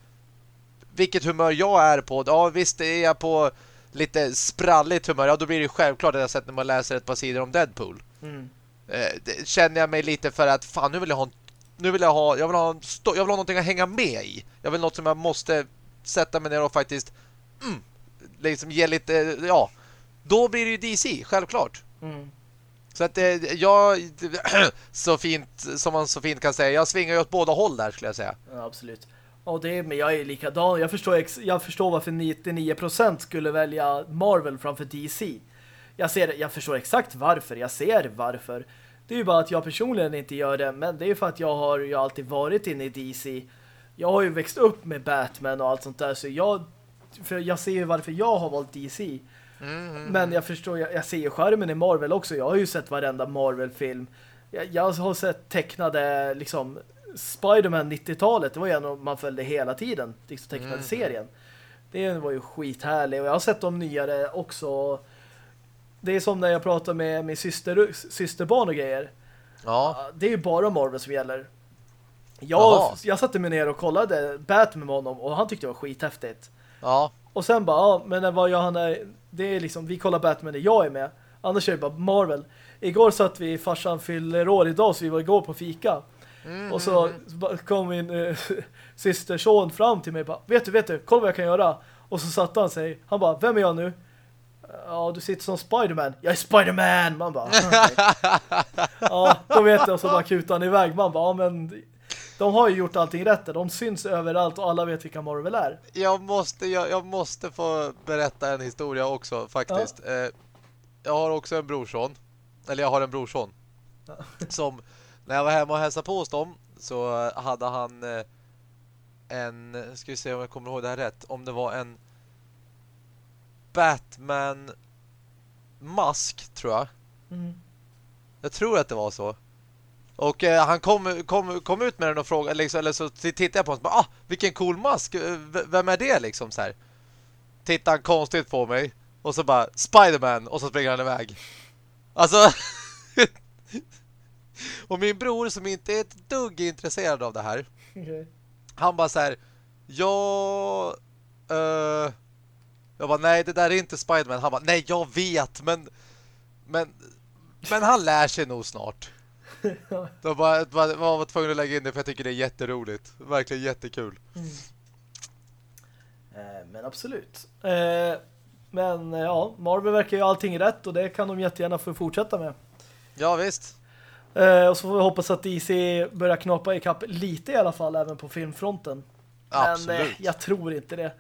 vilket humör jag är på. Ja visst är jag på lite spralligt humör. Ja då blir det självklart att jag sätter mig och läser ett par sidor om Deadpool. Mm. Eh, det känner jag mig lite för att fan nu vill jag ha en, nu vill jag ha jag vill ha en jag vill ha någonting att hänga med i. Jag vill något som jag måste sätta mig ner och faktiskt mm, liksom ge lite ja. Då blir det ju DC självklart. Mm. Så att det jag så fint som man så fint kan säga. Jag svingar ju åt båda håll där skulle jag säga. Ja, absolut. Och det är, men jag är likadan. Jag förstår, jag förstår varför 99% skulle välja Marvel framför DC. Jag, ser, jag förstår exakt varför. Jag ser varför. Det är ju bara att jag personligen inte gör det. Men det är ju för att jag har ju alltid varit inne i DC. Jag har ju växt upp med Batman och allt sånt där. Så jag, för jag ser ju varför jag har valt DC. Mm, Men jag förstår, jag, jag ser ju skärmen i Marvel också. Jag har ju sett varenda Marvel-film. Jag, jag har sett tecknade, liksom, Spider-Man 90-talet. Det var ju en man följde hela tiden. Liksom tecknade Mm. serien. Det var ju skithärlig. Och jag har sett de nyare också. Det är som när jag pratar med min syster, systerbarn och grejer. Ja. Det är ju bara Marvel som gäller. Jaha. Jag, jag satte mig ner och kollade Batman med honom och han tyckte det var skithäftigt. Ja. Och sen bara, ja, men vad jag han det är liksom, vi kollar Batman när jag är med. Annars är det bara Marvel. Igår satt vi, farsan fyller år idag så vi var igår på fika. Mm, Och så ba- kom min äh, systerson fram till mig och bara, vet du, vet du, kolla vad jag kan göra. Och så satte han sig, han bara, vem är jag nu? Ja, du sitter som Spiderman. Jag är Spiderman! Man bara, "Okej." Ja, då vet jag. Och så bara kutar han iväg. Man bara, ja men de har ju gjort allting rätt. De syns överallt och alla vet vilka Marvel är. jag måste jag, jag måste få berätta en historia också faktiskt. Eh, jag har också en brorson. Eller jag har en brorson. Ja. Som när jag var hemma och hälsade på hos dem så hade han eh, en ska vi se om jag kommer ihåg det här rätt. Om det var en Batman mask tror jag. Mm. Jag tror att det var så. Och eh, han kom, kom, kom ut med den och frågade liksom, eller så tittade jag på honom och bara, ah, vilken cool mask. Eh, v- Vem är det liksom så här? Tittade han konstigt på mig och så bara Spiderman och så springer han iväg. Alltså Och min bror som inte är ett dugg intresserad av det här Okej. han bara så här Ja eh, Jag bara nej det där är inte Spiderman Han bara nej jag vet men Men Men han lär sig nog snart Då bara, bara, man var tvungen att lägga in det för jag tycker det är jätteroligt Verkligen jättekul Eh, Men absolut. Eh, Men eh, ja, Marvel verkar ju allting rätt och det kan de jättegärna få fortsätta med. Ja visst Eh, Och så får vi hoppas att DC börjar knapa ikapp lite i alla fall, även på filmfronten. Men eh, Absolut jag tror inte det.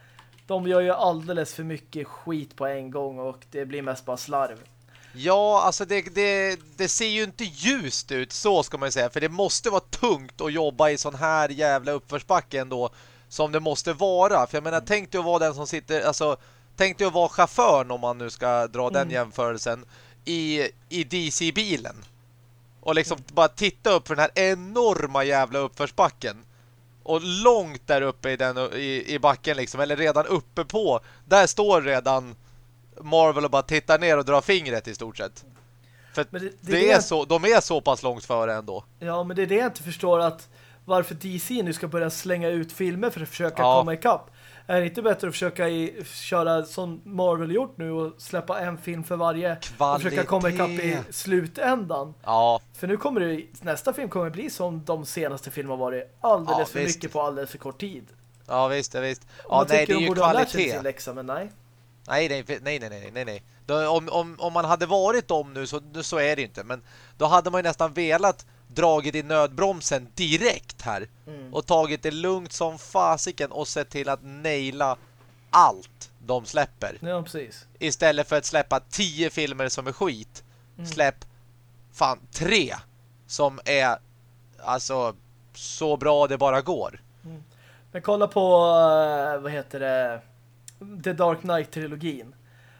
De gör ju alldeles för mycket skit på en gång och det blir mest bara slarv. Ja, alltså det, det, det ser ju inte ljust ut, så ska man ju säga. För det måste vara tungt att jobba i sån här jävla uppförsbacke ändå. Som det måste vara. För jag menar, tänk dig att vara den som sitter... Alltså, tänk dig att vara chauffören om man nu ska dra den Mm. jämförelsen. I, i DC-bilen. Och liksom bara titta upp för den här enorma jävla uppförsbacken. Och långt där uppe i, den, i, i backen liksom, eller redan uppe på. Där står redan Marvel och bara tittar ner och drar fingret i stort sett. För det- det, det är det- så, de är så pass långt före ändå. Ja, men det är det jag inte förstår att varför DC nu ska börja slänga ut filmer för att försöka Ja. komma ikapp. Är det inte bättre att försöka i, köra som Marvel gjort nu och släppa en film för varje och försöka komma ikapp i slutändan? Ja, För nu kommer det, nästa film kommer bli som de senaste filmerna varit alldeles Ja, för visst. mycket på alldeles för kort tid. ja visst, ja, visst. Ja, man nej, det är de ju kvalitet. läxa, men nej. Nej, nej, nej, nej, nej, nej. Då, om, om, om man hade varit dem nu så, så är det inte. Men då hade man ju nästan velat dragit i nödbromsen direkt här. Mm. Och tagit det lugnt som fasiken och sett till att naila allt de släpper. Ja, precis. Istället för att släppa tio filmer som är skit. Mm. Släpp fan tre som är alltså så bra det bara går. Men kolla på, eh, vad heter det, The Dark Knight-trilogin.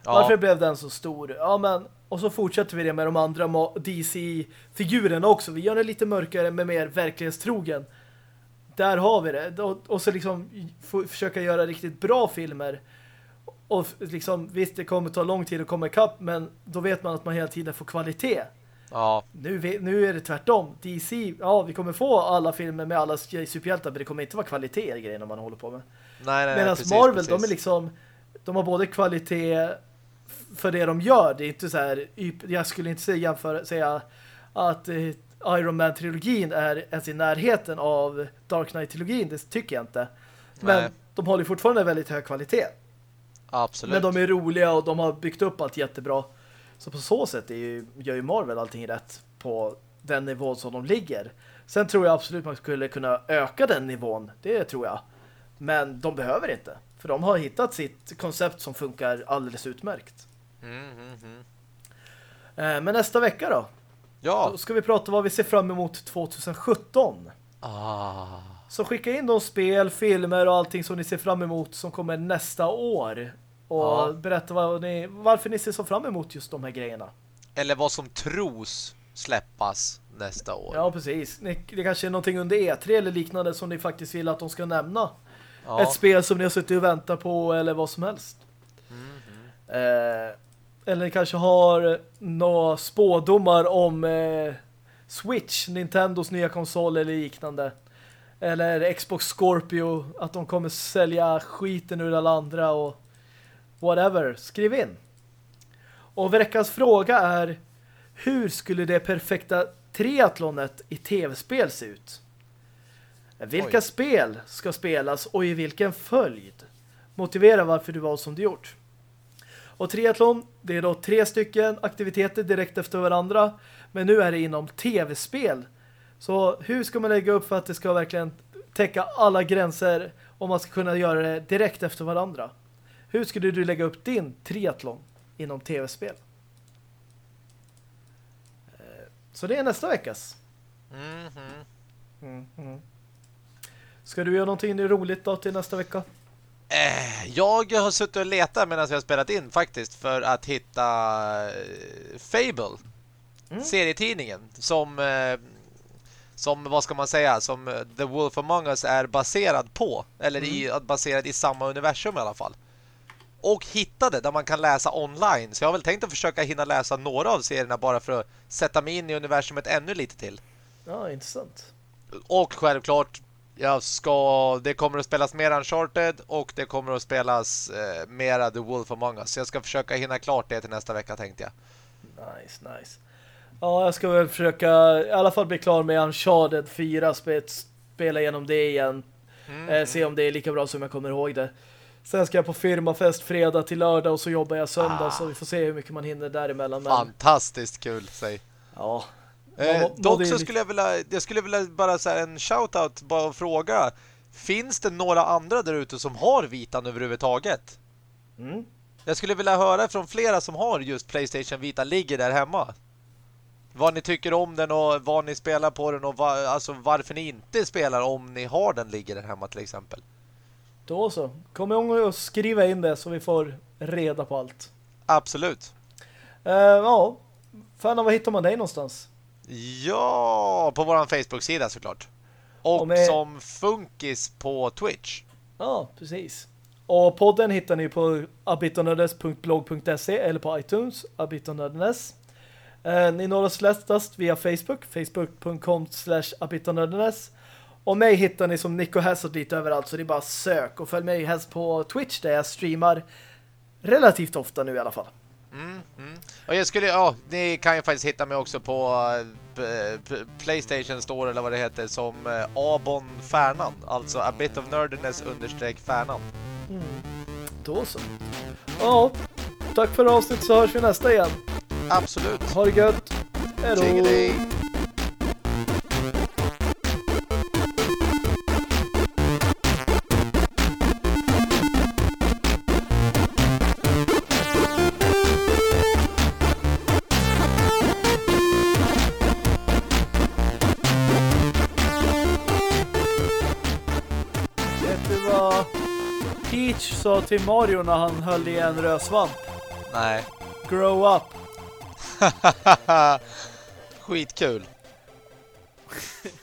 Ja, Varför blev den så stor? Ja, men, och så fortsätter vi det med de andra DC-figurerna också. Vi gör den lite mörkare men mer verklighetstrogen. Där har vi det. Och, och så liksom försöka göra riktigt bra filmer. Och liksom, visst det kommer ta lång tid att komma ikapp men då vet man att man hela tiden får kvalitet. ja, Nu, nu är det tvärtom. DC, ja vi kommer få alla filmer med alla superhjältar men det kommer inte vara kvalitet i grejerna man håller på med. Nej, nej, Medan Marvel, precis. de är liksom de har både kvalitet för det de gör. Det är inte så här jag skulle inte säga, jämföra, säga att eh, Iron Man-trilogin är ens i närheten av Dark Knight-trilogin. Det tycker jag inte. Men Nej. de håller fortfarande väldigt hög kvalitet. Absolut. Men de är roliga och de har byggt upp allt jättebra. Så på så sätt ju, gör ju Marvel allting rätt på den nivån som de ligger. Sen tror jag absolut man skulle kunna öka den nivån. Det tror jag. Men de behöver inte. För de har hittat sitt koncept som funkar alldeles utmärkt. Mm, mm, mm. Eh, Men nästa vecka då? Ja. Då ska vi prata vad vi ser fram emot 2017. Ah. Så skicka in de spel, filmer och allting som ni ser fram emot som kommer nästa år. Och Ja. berätta vad ni, varför ni ser så fram emot just de här grejerna. Eller vad som tros släppas nästa år. Ja, precis. Det kanske är någonting under E3 eller liknande som ni faktiskt vill att de ska nämna. Ja. Ett spel som ni har suttit och väntat på eller vad som helst. Eh, eller ni kanske har några spådomar om eh, Switch, Nintendos nya konsol eller liknande. Eller Xbox Scorpio, att de kommer sälja skiten ur alla andra och whatever. Skriv in. Och veckans fråga är hur skulle det perfekta triathlonet i tv-spel se ut? Vilka Oj. spel ska spelas och i vilken följd? Motivera varför du var som du gjort. Och triathlon, det är då tre stycken aktiviteter direkt efter varandra. Men nu är det inom tv-spel. Så hur ska man lägga upp för att det ska verkligen täcka alla gränser om man ska kunna göra det direkt efter varandra? Hur skulle du lägga upp din triathlon inom tv-spel? Eh, Så det är nästa veckas. Mhm. Mm, Ska du göra någonting roligt då till nästa vecka? Eh, jag har suttit och letat medan jag har spelat in faktiskt för att hitta eh, Fable. Mm. Serietidningen som eh, som, vad ska man säga, som The Wolf Among Us är baserad på. Eller i, baserad i samma universum i alla fall. Och hittade där man kan läsa online. Så jag har väl tänkt att försöka hinna läsa några av serierna bara för att sätta mig in i universumet ännu lite till. Ja, intressant. Och självklart jag ska, det kommer att spelas mer Uncharted och det kommer att spelas eh, mera The Wolf Among Us. Så jag ska försöka hinna klart det till nästa vecka tänkte jag. Nice, nice. Ja, jag ska väl försöka i alla fall bli klar med Uncharted 4, spe- spela igenom det igen. Mm. Eh, se om det är lika bra som jag kommer ihåg det. Sen ska jag på firmafest fredag till lördag och så jobbar jag söndag Ah. så vi får se hur mycket man hinner däremellan. Men, Fantastiskt kul, säg. ja. Eh, dock så skulle jag vilja, jag skulle vilja bara säga en shoutout bara fråga. Finns det några andra där ute som har Vitan överhuvudtaget? Mm. Jag skulle vilja höra från flera som har just Playstation Vita ligger där hemma. Vad ni tycker om den och vad ni spelar på den och va, alltså varför ni inte spelar om ni har den ligger där hemma till exempel. Då så. Kom ihåg att skriva in det så vi får reda på allt. Absolut. Eh, ja. Fan, var hittar man dig någonstans? Ja, på våran Facebook-sida såklart. Och Och med- som funkis på Twitch. Ja, precis. Och podden hittar ni på abitonördes.blog.se eller på iTunes, abitonördenes. Eh, ni når oss lättast via Facebook, facebook.com slash abitonördenes. Och mig hittar ni som Nico Hazard lite överallt så det är bara sök. Och följ mig helst på Twitch där jag streamar relativt ofta nu i alla fall. Mm, mm. Och jag skulle, ja, ni kan ju faktiskt hitta mig också på uh, Playstation Store eller vad det heter som uh, Abon Färnan. Alltså a bit of nerdiness understreck Färnan. Mm. Då så. Ja, tack för avsnitt så hörs vi nästa igen. Absolut. Ha det gött. Hej då. Sa till Mario när han höll i en rödsvamp? Nej. Grow up. Skitkul.